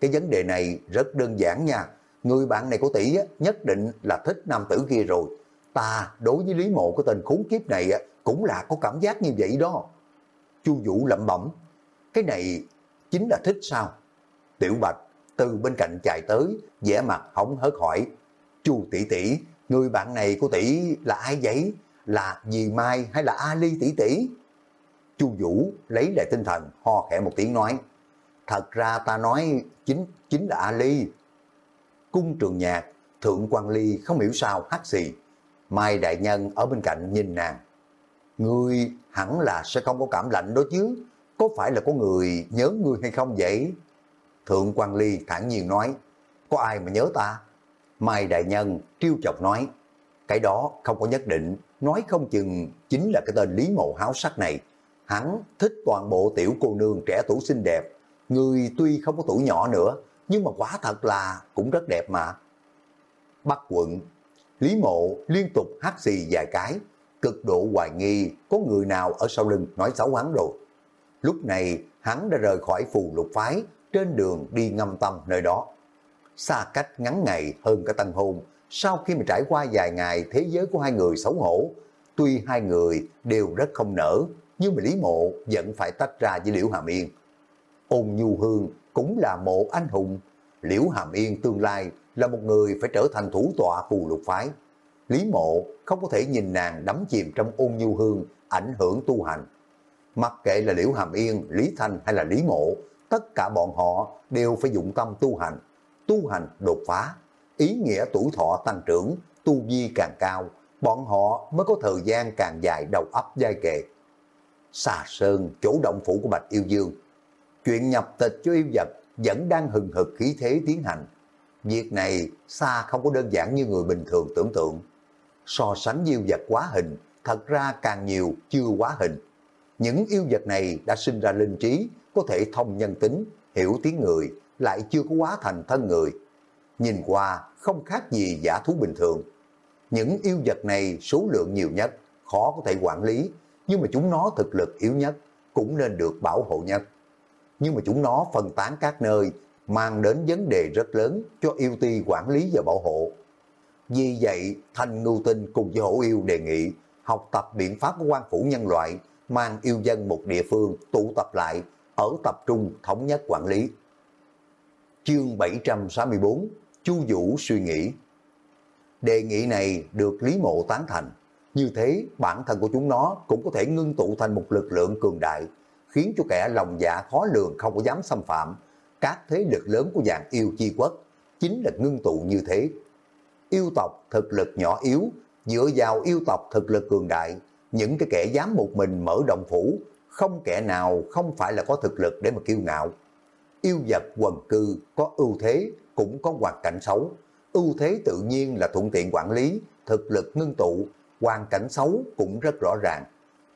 cái vấn đề này rất đơn giản nha. Người bạn này của tỷ nhất định là thích nam tử kia rồi. Ta đối với Lý Mộ của tên khốn kiếp này cũng là có cảm giác như vậy đó. Chu Vũ lẩm bẩm, cái này chính là thích sao? Tiểu Bạch từ bên cạnh chạy tới, vẻ mặt hóng hớt hỏi, Chu tỷ tỷ, người bạn này của tỷ là ai vậy? Là dì Mai hay là Ali tỷ tỷ? Chu Vũ lấy lại tinh thần, ho khẽ một tiếng nói, thật ra ta nói chính chính là Ali. Cung trường nhạc, Thượng quan Ly không hiểu sao hát xì. Mai Đại Nhân ở bên cạnh nhìn nàng. Ngươi hẳn là sẽ không có cảm lạnh đó chứ. Có phải là có người nhớ ngươi hay không vậy? Thượng quan Ly thản nhiên nói. Có ai mà nhớ ta? Mai Đại Nhân triêu chọc nói. Cái đó không có nhất định. Nói không chừng chính là cái tên Lý Mộ háo sắc này. Hắn thích toàn bộ tiểu cô nương trẻ tuổi xinh đẹp. Người tuy không có tuổi nhỏ nữa, nhưng mà quả thật là cũng rất đẹp mà. Bắc quận, Lý Mộ liên tục hát xì vài cái, cực độ hoài nghi có người nào ở sau lưng nói xấu hắn rồi. Lúc này hắn đã rời khỏi phù lục phái, trên đường đi ngâm tâm nơi đó. Xa cách ngắn ngày hơn cả tân hôn, sau khi mà trải qua vài ngày thế giới của hai người xấu hổ, tuy hai người đều rất không nở, nhưng mà Lý Mộ vẫn phải tách ra với Liễu Hàm Yên. Ôn Nhu Hương cũng là mộ anh hùng, Liễu Hàm Yên tương lai là một người phải trở thành thủ tọa phù lục phái. Lý Mộ không có thể nhìn nàng đắm chìm trong ôn nhu hương, ảnh hưởng tu hành. Mặc kệ là Liễu Hàm Yên, Lý Thanh hay là Lý Mộ, tất cả bọn họ đều phải dụng tâm tu hành, tu hành đột phá, ý nghĩa tuổi thọ tăng trưởng, tu vi càng cao, bọn họ mới có thời gian càng dài đầu ấp giai kề. Xà Sơn, chỗ động phủ của Bạch Yêu Dương. Chuyện nhập tịch cho yêu vật vẫn đang hừng hực khí thế tiến hành. Việc này xa không có đơn giản như người bình thường tưởng tượng. So sánh yêu vật quá hình, thật ra càng nhiều chưa quá hình. Những yêu vật này đã sinh ra linh trí, có thể thông nhân tính, hiểu tiếng người, lại chưa có quá thành thân người. Nhìn qua không khác gì giả thú bình thường. Những yêu vật này số lượng nhiều nhất, khó có thể quản lý, nhưng mà chúng nó thực lực yếu nhất, cũng nên được bảo hộ nhất. Nhưng mà chúng nó phân tán các nơi, mang đến vấn đề rất lớn cho yêu ti quản lý và bảo hộ. Vì vậy, Thanh Ngưu Tinh cùng với hổ yêu đề nghị học tập biện pháp của quan phủ nhân loại, mang yêu dân một địa phương tụ tập lại, ở tập trung thống nhất quản lý. Chương 764 Chu Vũ suy nghĩ Đề nghị này được Lý Mộ tán thành. Như thế, bản thân của chúng nó cũng có thể ngưng tụ thành một lực lượng cường đại, khiến cho kẻ lòng dạ khó lường không có dám xâm phạm. Các thế lực lớn của dạng yêu chi quốc chính là ngưng tụ như thế. Yêu tộc thực lực nhỏ yếu, dựa vào yêu tộc thực lực cường đại, những cái kẻ dám một mình mở đồng phủ, không kẻ nào không phải là có thực lực để mà kiêu ngạo. Yêu vật quần cư có ưu thế, cũng có hoàn cảnh xấu. Ưu thế tự nhiên là thuận tiện quản lý, thực lực ngưng tụ, hoàn cảnh xấu cũng rất rõ ràng.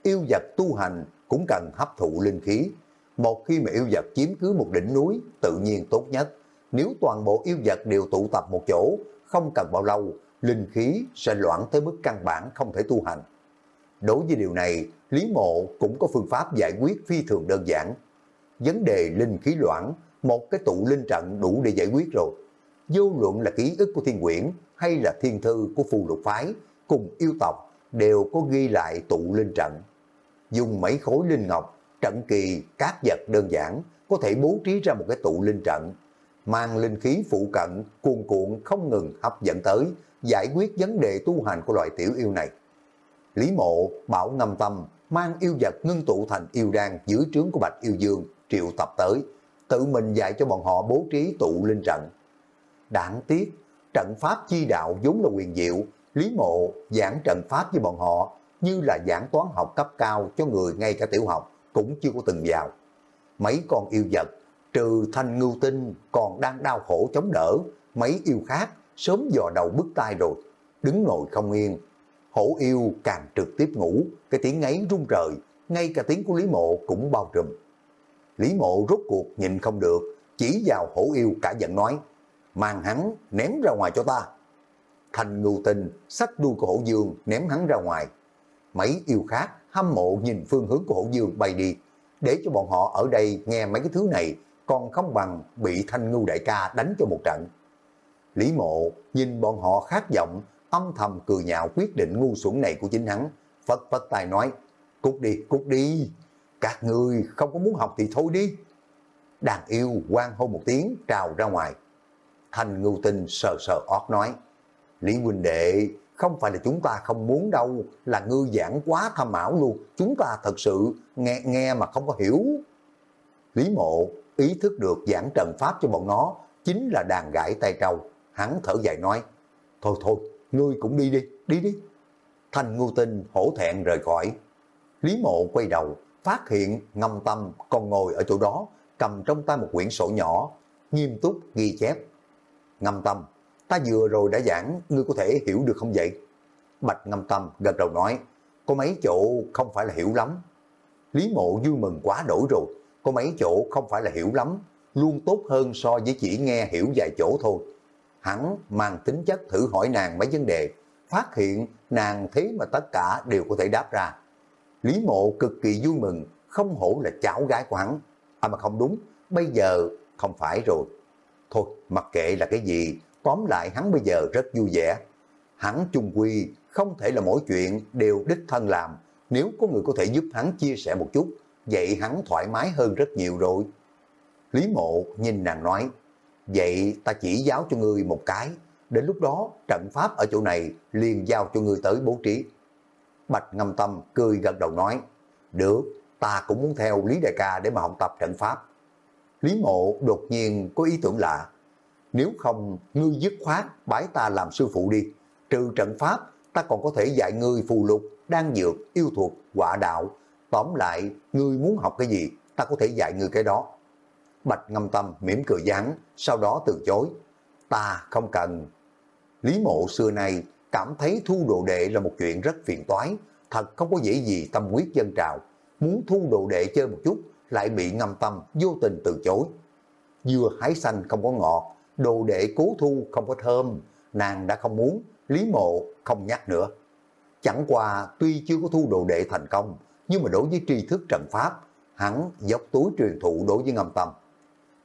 Yêu vật tu hành cũng cần hấp thụ linh khí. Một khi mà yêu vật chiếm cứ một đỉnh núi, tự nhiên tốt nhất. Nếu toàn bộ yêu vật đều tụ tập một chỗ, không cần bao lâu, linh khí sẽ loãng tới mức căn bản không thể tu hành. Đối với điều này, Lý Mộ cũng có phương pháp giải quyết phi thường đơn giản. Vấn đề linh khí loãng, một cái tụ linh trận đủ để giải quyết rồi. Vô luận là ký ức của thiên quyển hay là thiên thư của phù lục phái cùng yêu tộc đều có ghi lại tụ linh trận. Dùng mấy khối linh ngọc, trận kỳ, các vật đơn giản có thể bố trí ra một cái tụ linh trận mang linh khí phụ cận, cuồn cuộn không ngừng hấp dẫn tới, giải quyết vấn đề tu hành của loại tiểu yêu này. Lý mộ, bảo Nam tâm, mang yêu vật ngưng tụ thành yêu đan dưới trướng của Bạch Yêu Dương, triệu tập tới, tự mình dạy cho bọn họ bố trí tụ linh trận. Đáng tiếc, trận pháp chi đạo vốn là quyền diệu, Lý mộ giảng trận pháp với bọn họ như là giảng toán học cấp cao cho người ngay cả tiểu học cũng chưa có từng vào. Mấy con yêu vật trừ thanh ngưu tinh còn đang đau khổ chống đỡ, mấy yêu khác sớm dò đầu bứt tai rồi, đứng ngồi không yên. Hổ yêu càng trực tiếp ngủ, cái tiếng ấy rung trời, ngay cả tiếng của Lý Mộ cũng bao trùm. Lý Mộ rốt cuộc nhìn không được, chỉ vào hổ yêu cả giận nói, mang hắn ném ra ngoài cho ta. Thành ngưu Tình sách đuôi của hổ dương ném hắn ra ngoài. Mấy yêu khác hâm mộ nhìn phương hướng của hổ dương bay đi, để cho bọn họ ở đây nghe mấy cái thứ này còn không bằng bị thanh ngưu đại ca đánh cho một trận. Lý mộ nhìn bọn họ khát vọng, âm thầm cười nhạo quyết định ngu xuẩn này của chính hắn, phất phất tài nói, cút đi, cút đi, các người không có muốn học thì thôi đi. Đàn yêu quan hô một tiếng trào ra ngoài. Thành ngưu tinh sờ sờ ót nói, Lý huynh đệ, không phải là chúng ta không muốn đâu, là ngư giảng quá tham ảo luôn, chúng ta thật sự nghe nghe mà không có hiểu. Lý mộ ý thức được giảng trần pháp cho bọn nó, chính là đàn gãi tay trâu. Hắn thở dài nói, thôi thôi, ngươi cũng đi đi, đi đi. thành ngu tinh hổ thẹn rời khỏi. Lý mộ quay đầu, phát hiện ngâm tâm còn ngồi ở chỗ đó, cầm trong tay một quyển sổ nhỏ, nghiêm túc ghi chép. Ngâm tâm, ta vừa rồi đã giảng, ngươi có thể hiểu được không vậy? Bạch ngâm tâm gật đầu nói, có mấy chỗ không phải là hiểu lắm. Lý mộ vui mừng quá đổi rồi, có mấy chỗ không phải là hiểu lắm, luôn tốt hơn so với chỉ nghe hiểu vài chỗ thôi. Hắn mang tính chất thử hỏi nàng mấy vấn đề, phát hiện nàng thế mà tất cả đều có thể đáp ra. Lý mộ cực kỳ vui mừng, không hổ là cháu gái của hắn. À mà không đúng, bây giờ không phải rồi. Thôi, mặc kệ là cái gì, tóm lại hắn bây giờ rất vui vẻ. Hắn chung quy, không thể là mỗi chuyện đều đích thân làm. Nếu có người có thể giúp hắn chia sẻ một chút, vậy hắn thoải mái hơn rất nhiều rồi. Lý mộ nhìn nàng nói, vậy ta chỉ giáo cho ngươi một cái, đến lúc đó trận pháp ở chỗ này liền giao cho ngươi tới bố trí. Bạch ngâm tâm cười gật đầu nói, được, ta cũng muốn theo Lý Đại ca để mà học tập trận pháp. Lý mộ đột nhiên có ý tưởng lạ, nếu không ngươi dứt khoát bái ta làm sư phụ đi, trừ trận pháp ta còn có thể dạy ngươi phù lục, đan dược, yêu thuật, quả đạo. Tóm lại, ngươi muốn học cái gì, ta có thể dạy ngươi cái đó. Bạch ngâm tâm mỉm cười gián, sau đó từ chối. Ta không cần. Lý mộ xưa nay cảm thấy thu đồ đệ là một chuyện rất phiền toái, thật không có dễ gì tâm quyết dân trào. Muốn thu đồ đệ chơi một chút, lại bị ngâm tâm vô tình từ chối. Dưa hái xanh không có ngọt, đồ đệ cố thu không có thơm, nàng đã không muốn, Lý Mộ không nhắc nữa. Chẳng qua tuy chưa có thu đồ đệ thành công, nhưng mà đối với tri thức trận pháp, hắn dốc túi truyền thụ đối với ngâm tâm.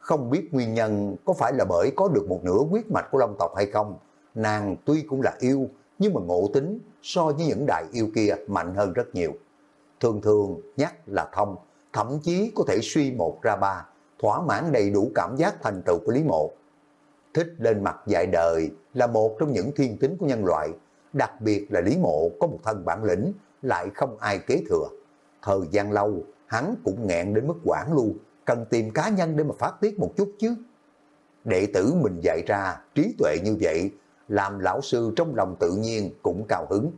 Không biết nguyên nhân có phải là bởi có được một nửa huyết mạch của Long tộc hay không, nàng tuy cũng là yêu, nhưng mà ngộ tính so với những đại yêu kia mạnh hơn rất nhiều. Thường thường nhắc là thông, thậm chí có thể suy một ra ba, thỏa mãn đầy đủ cảm giác thành tựu của Lý Mộ thích lên mặt dạy đời là một trong những thiên tính của nhân loại, đặc biệt là Lý Mộ có một thân bản lĩnh, lại không ai kế thừa. Thời gian lâu, hắn cũng nghẹn đến mức quảng luôn, cần tìm cá nhân để mà phát tiết một chút chứ. Đệ tử mình dạy ra trí tuệ như vậy, làm lão sư trong lòng tự nhiên cũng cao hứng.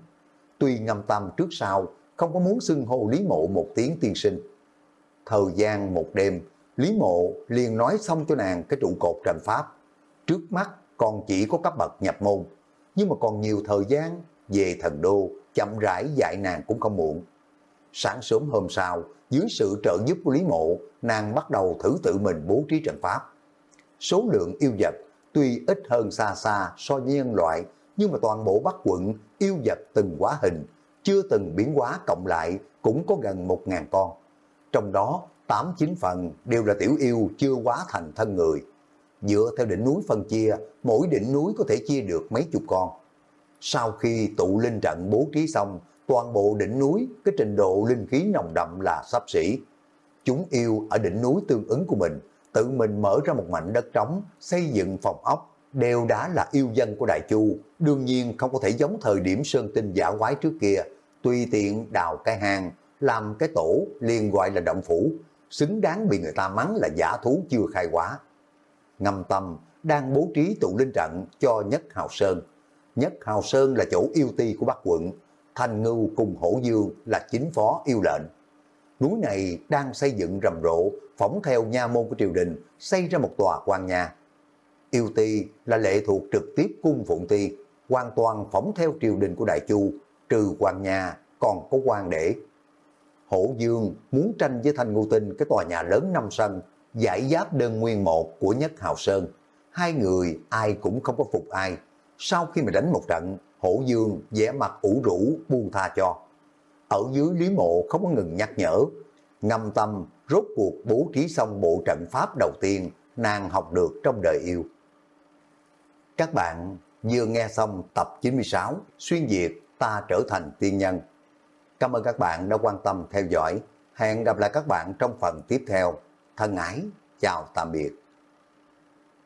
Tuy ngâm tâm trước sau, không có muốn xưng hô Lý Mộ một tiếng tiên sinh. Thời gian một đêm, Lý Mộ liền nói xong cho nàng cái trụ cột trần pháp trước mắt còn chỉ có cấp bậc nhập môn, nhưng mà còn nhiều thời gian về thần đô, chậm rãi dạy nàng cũng không muộn. Sáng sớm hôm sau, dưới sự trợ giúp của Lý Mộ, nàng bắt đầu thử tự mình bố trí trận pháp. Số lượng yêu vật tuy ít hơn xa xa so với nhân loại, nhưng mà toàn bộ Bắc quận yêu vật từng quá hình, chưa từng biến hóa cộng lại cũng có gần 1.000 con. Trong đó, 8-9 phần đều là tiểu yêu chưa quá thành thân người, Dựa theo đỉnh núi phân chia, mỗi đỉnh núi có thể chia được mấy chục con. Sau khi tụ linh trận bố trí xong, toàn bộ đỉnh núi, cái trình độ linh khí nồng đậm là sắp xỉ. Chúng yêu ở đỉnh núi tương ứng của mình, tự mình mở ra một mảnh đất trống, xây dựng phòng ốc, đều đã là yêu dân của Đại Chu, đương nhiên không có thể giống thời điểm sơn tinh giả quái trước kia, tùy tiện đào cái hang, làm cái tổ liền gọi là động phủ, xứng đáng bị người ta mắng là giả thú chưa khai quá. ngâm tâm đang bố trí tụ linh trận cho Nhất Hào Sơn. Nhất Hào Sơn là chỗ yêu ti của Bắc quận, Thanh Ngưu cùng Hổ Dương là chính phó yêu lệnh. Núi này đang xây dựng rầm rộ, phóng theo nha môn của triều đình, xây ra một tòa quan nhà. Yêu ti là lệ thuộc trực tiếp cung phụng ti, hoàn toàn phóng theo triều đình của Đại Chu, trừ quan nhà, còn có quan để. Hổ Dương muốn tranh với Thanh Ngưu Tinh cái tòa nhà lớn năm sân, giải giáp đơn nguyên một của Nhất Hào Sơn. Hai người ai cũng không có phục ai. Sau khi mà đánh một trận, Hổ Dương vẻ mặt ủ rũ buông tha cho. Ở dưới Lý Mộ không có ngừng nhắc nhở. Ngâm tâm rốt cuộc bố trí xong bộ trận pháp đầu tiên nàng học được trong đời yêu. Các bạn vừa nghe xong tập 96 Xuyên Việt ta trở thành tiên nhân. Cảm ơn các bạn đã quan tâm theo dõi. Hẹn gặp lại các bạn trong phần tiếp theo thân ái, chào tạm biệt.